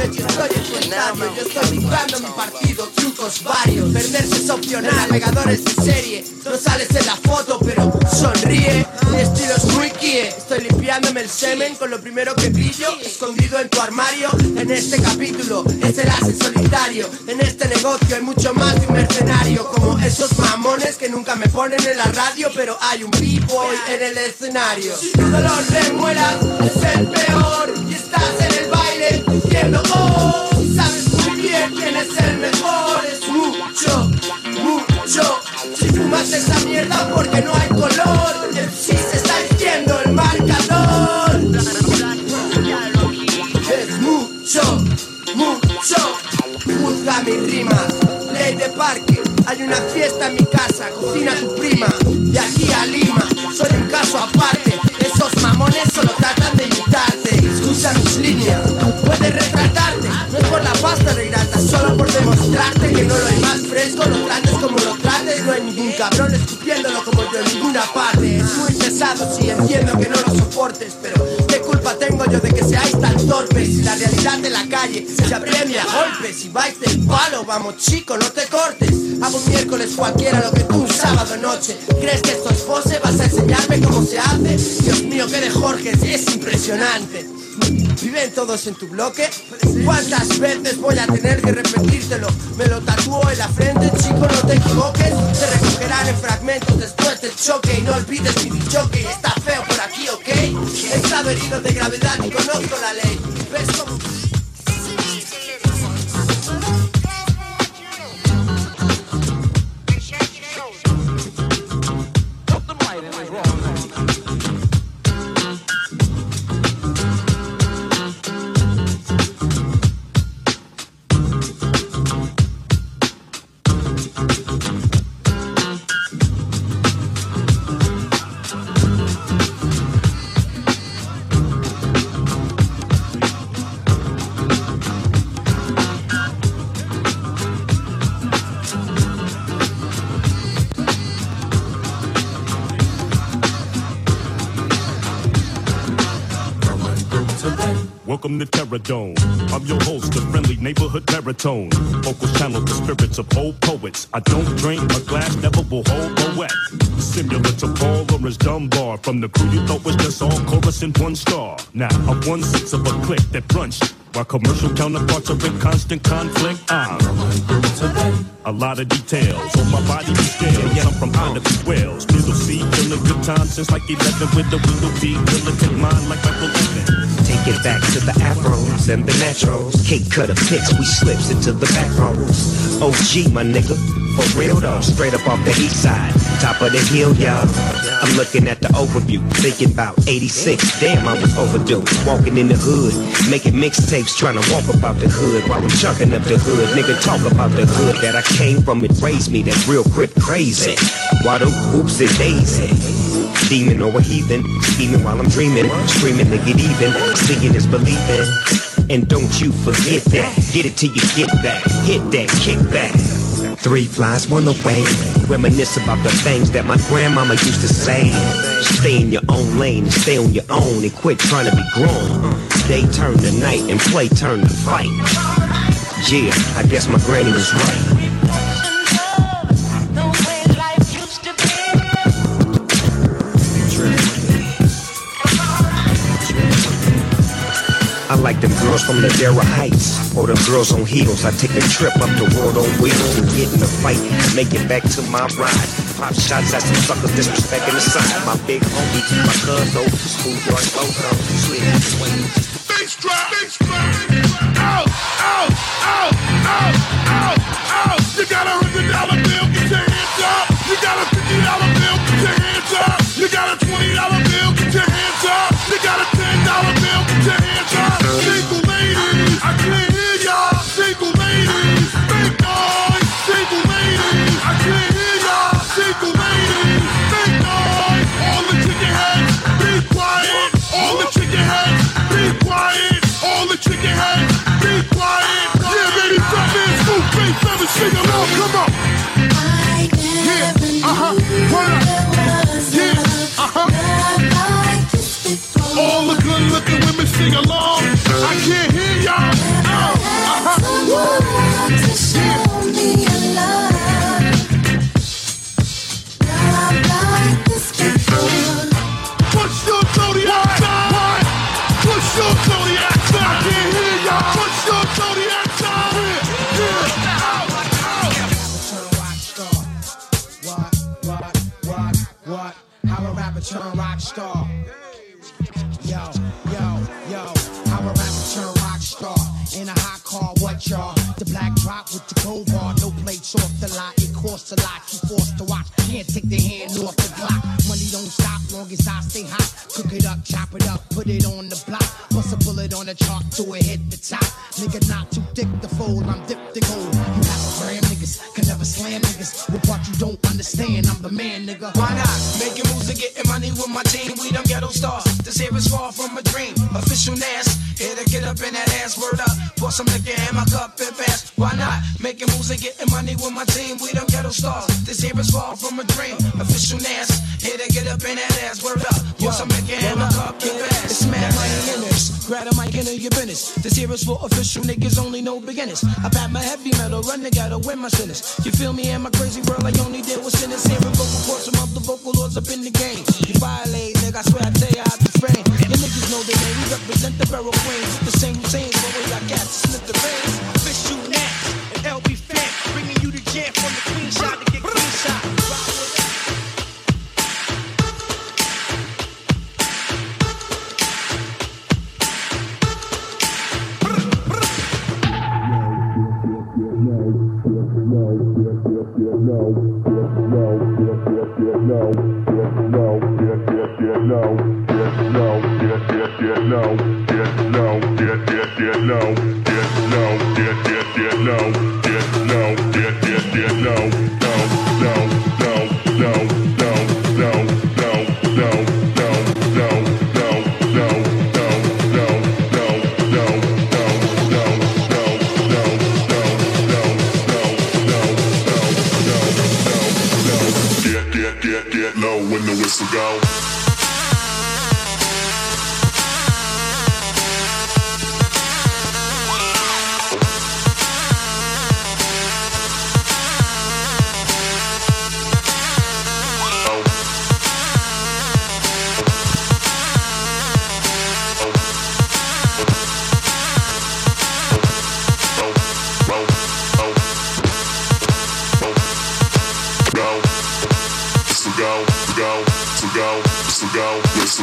Yo estoy jugando mi partido, trucos varios. Perderse es opcional, navegadores de serie. No sales en la foto, pero sonríe. Mi estilo es muy kie. Estoy limpiándome el semen con lo primero que pillo. Escondido en tu armario. En este capítulo, es el ase solitario. En este negocio hay mucho más de un mercenario. Como esos mamones que nunca me ponen en la radio, pero hay un b-boy en el escenario. Tu dolor de muelas es el peor. Sabes muy bien quién es el mejor. Es mucho, mucho. Si fumas esa mierda porque no hay color. Sí se está diciendo el marcador. Es mucho, mucho. Juzga mis rimas. Ley de parque. Hay una fiesta en mi casa. Cocina tu prima. De aquí a Lima. Soy un caso aparte. Esos mamones solo tratan de imitarte. Escucha mis líneas. Puedes retratarte. No es por la pasta de grata. Solo por demostrarte que no lo hay más fresco. Lo trates como lo trates. No hay ningún cabrón escupiéndolo como yo en ninguna parte. Es muy pesado. Sí, entiendo que no lo soportes. Pero ¿qué culpa tengo yo de que seáis tan torpes? Si la realidad de la calle se apremia a golpes. Si vais del palo, vamos chico, no te cortes. Hago un miércoles cualquiera lo que tú un sábado noche. ¿Crees que esto es pose? ¿Vas a enseñarme cómo se hace? Dios mío, que de Jorge es impresionante. ¿Viven todos en tu bloque? ¿Cuántas veces voy a tener que repetírtelo? Me lo tatúo en la frente, chico, no te equivoques. Se recogerán en fragmentos después del choque. Y no olvides mi choque, está feo por aquí, ¿ok? He estado herido de gravedad y conozco la ley. Welcome to. I'm your host, the friendly neighborhood baritone. Vocals channel the spirits of old poets. I don't drink, a glass never will hold a wet. Similar to Paul Laurence Dunbar. From the crew you thought was just all chorus and one star. Now, I'm one sixth of a click that brunched. While commercial counterparts are in constant conflict, I'm a lot of details on my body be scales. I'm from Odyssey Wells, middle C, feeling good time since like 11 with the window T, militant mind like Michael Evans. Take it back to the afros and the naturals. Cake cutter picks, we slips into the back rows. OG, my nigga, for real though. Straight up off the east side, top of the hill, y'all. I'm looking at the overview, thinking about 86. Damn, I was overdue. Walking in the hood, making mixtapes, trying to walk about the hood while I'm chunking up the hood. Nigga, talk about the hood that I came from. It raised me, that's real crip crazy. Why the oops and daisy? Demon or a heathen, scheming while I'm dreaming, screaming to get even, singing is believing. And don't you forget that, get it till you get that, hit that, kick back. Three flies, one away. Reminisce about the things that my grandmama used to say. Stay in your own lane stay on your own and quit trying to be grown. Day turn to night and play turn to fight. Yeah, I guess my granny was right. I like them girls from the Dara Heights or them girls on heels. I take a trip up the road on wheels and get in a fight, make it back to my ride. Pop shots at some suckers disrespecting the side. My big homie, my cousin, school joint, logo, sweet. Bass drop, bass drop. Out, out, out, out, out. You got a hundred dollar bill, get your hands up. You got a fifty dollar bill, get your hands up. You got a twenty dollar up. You got a ten dollar bill, get your hands up. Single ladies, I can't hear y'all. Single ladies, make noise. Single ladies, I can't hear y'all. Single ladies, make noise. All the chicken heads, be quiet. All the chicken heads, be quiet. All the chicken heads, be quiet. Yeah, baby, scoop, bass, seven, sing along, come on. looking women sing along. I can't hear y'all. What's your zodiac? What? What's your zodiac? I can't hear y'all. What's your zodiac sign? Turn rock star. With the gold bar, no plates off the lot. It costs a lot, you forced to watch. Can't take the hand off the clock. Money don't stop long as I stay hot. Cook it up, chop it up, put it on the block. Bust a bullet on the chalk till it hit the top. Nigga, not too thick to fold, I'm dipped understand, I'm the man, nigga. Why not? Making moves and getting money with my team. We them ghetto stars. This here is far from a dream. Official Nas, here to get up in that ass. Word up. Pour some liquor in my cup and pass. Why not? Making moves and getting money with my team. We them ghetto stars. This here is far from a dream. Official Nas, here to get up in that ass. Word up. Pour some liquor in my cup and pass. It's mad money in this. Grab a mic and your business. This here is for official niggas, only no beginners. I pat my heavy metal, run together with my sinners. You feel me in my crazy world? I only deal with sinners. Here and vocal portion of the vocal lords up in the game. You violate, nigga, I swear I tell you out the frame. Your niggas know the name. We represent the barrel queens. The same same, but we got cats to slip the veins. Official Nas and LB Fam. Bringing you the jam from the Queen shot. no, no, no, no, no.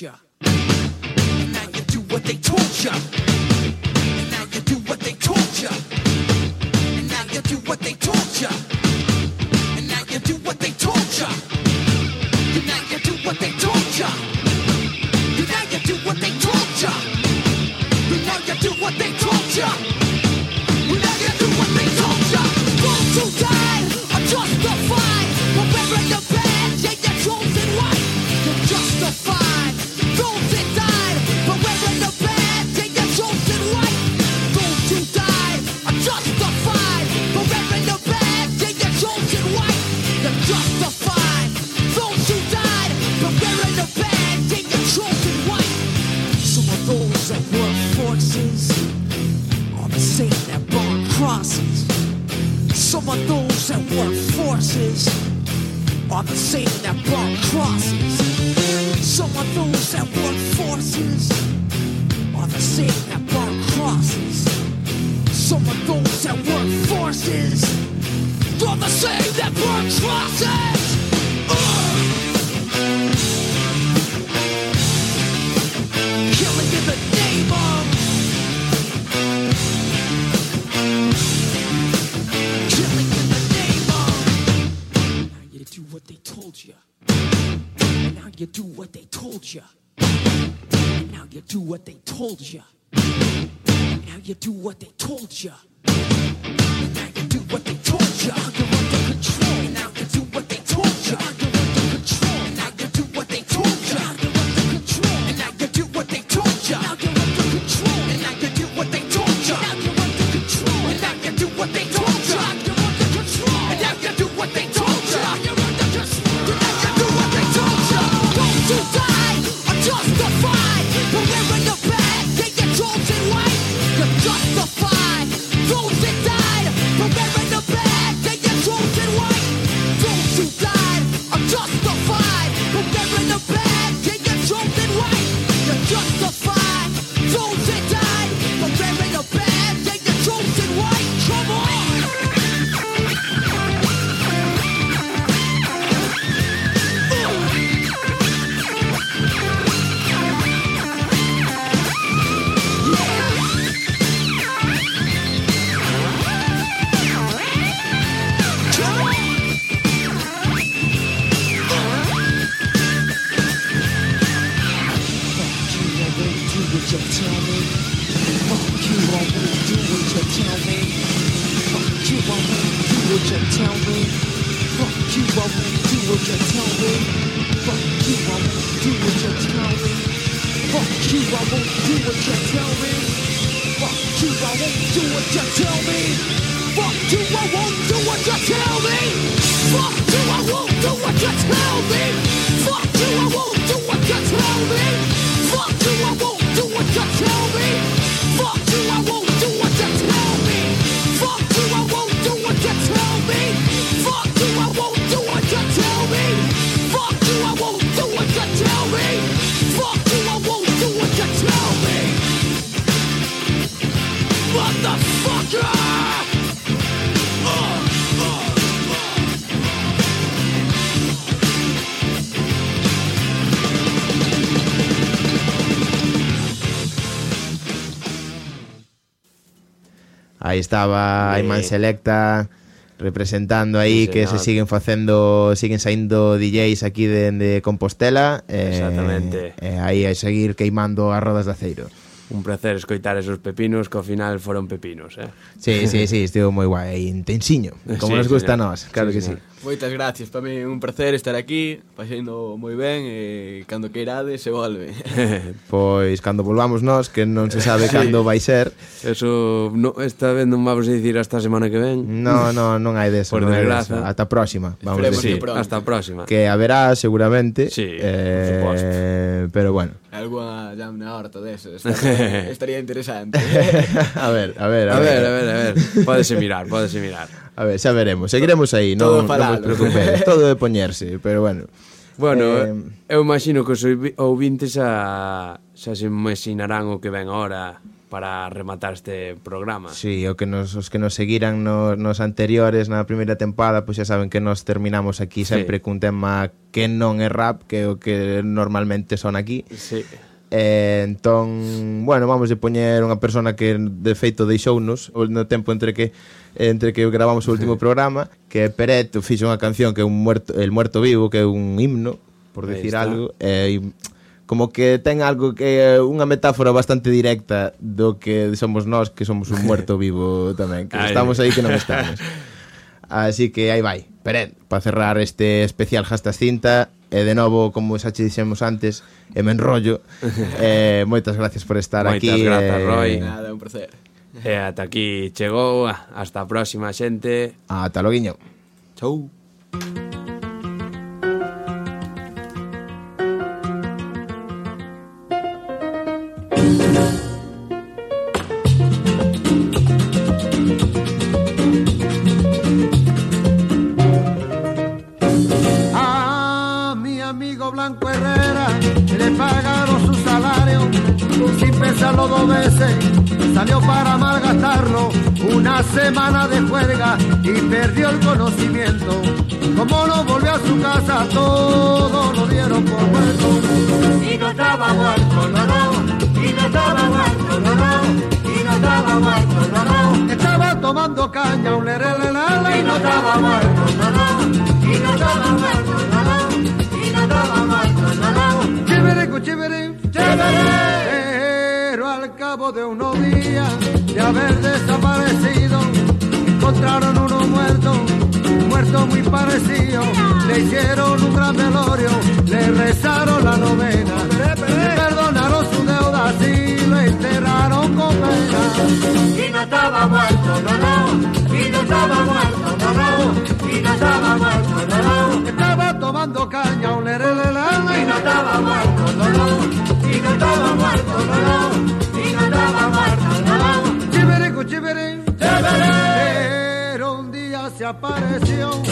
future Jahre aí estaba a Imán Selecta representando aí sí, que se siguen facendo, siguen saindo DJs aquí de, de Compostela eh, Exactamente. eh, eh, aí a seguir queimando as rodas de aceiro. Un placer escoitar esos pepinos que ao final foron pepinos, eh. Sí, sí, sí, estivo moi guai, intensiño, como sí, nos gusta a nós, claro sí, que si. sí. Moitas gracias, para mí un placer estar aquí, paseando moi ben e cando que irade se volve. pois cando volvamos nós, que non se sabe sí. cando vai ser. Eso no, esta vez non vamos a dicir hasta a semana que ven. No, no, non hai deso, Por non hai desa. Ata próxima, vamos a decir. Sí, hasta próxima. Que haberá seguramente. Sí, eh, pero bueno. Alguna ya na horta de eso. Estaría, estaría interesante. a ver, a ver, a, a ver. ver. A ver, a ver, a ver. Pódese mirar, pódese mirar. A ver, xa veremos, seguiremos aí, non, non vos preocupedes, todo de poñerse, pero bueno. Bueno, eh, eu imagino que os ouvintes xa, xa se imaginarán o que ven ahora para rematar este programa. Sí, o que nos, os que nos seguiran nos, nos anteriores na primeira tempada, pois xa saben que nos terminamos aquí sempre sí. cun tema que non é rap, que é o que normalmente son aquí. Sí. Eh, entón, bueno, vamos de poñer unha persona que de feito deixounos no tempo entre que entre que gravamos o último programa, que é Pereto fixo unha canción que é un muerto, el muerto vivo, que é un himno, por decir algo, e, como que ten algo que é unha metáfora bastante directa do que somos nós, que somos un muerto vivo tamén, que estamos aí que non estamos. Así que aí vai, Peret, para cerrar este especial Jastas Cinta, E de novo, como xa che dixemos antes, e me enrollo. eh, moitas gracias por estar moitas aquí. Moitas grazas, eh, Roy. Nada, un placer. E ata aquí chegou, hasta a próxima xente. Ata logo, Chau. thank you dos veces. Salió para malgastarlo una semana de juerga y perdió el conocimiento. Como no volvió a su casa, todo lo dieron por muerto. Y no estaba muerto, no, no. Y no estaba muerto, no, no. Y no estaba muerto, no, no. Estaba tomando caña, un lerelelele, y no estaba muerto, no, no. Y no estaba muerto, no, no. Y no estaba muerto, no, no. Chiviricu, chiviri, Pero al cabo de unos días de haber desaparecido, encontraron uno muerto, muerto muy parecido. Le hicieron un gran velorio, le rezaron la novena, le perdonaron su deuda, y lo enterraron con pena. Y no estaba muerto, no, no, y no estaba muerto, no, no, y no estaba muerto, no, no. Estaba tomando caña, un lerelelele, y no estaba muerto, no, no, y no estaba muerto, no, no, pero un día se apareció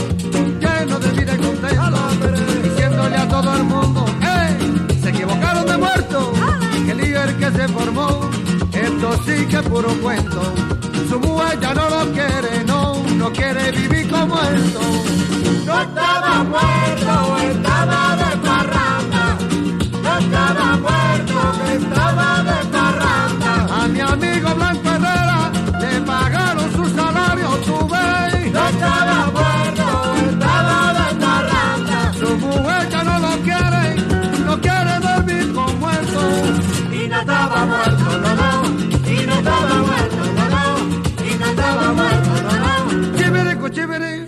lleno de vida y contento, diciéndole a todo el mundo, ¡Ey! Se equivocaron de muerto, que el líder que se formó, esto sí que es puro cuento. Su mujer ya no lo quiere, no, no quiere vivir como muerto. No estaba muerto, estaba de Negativity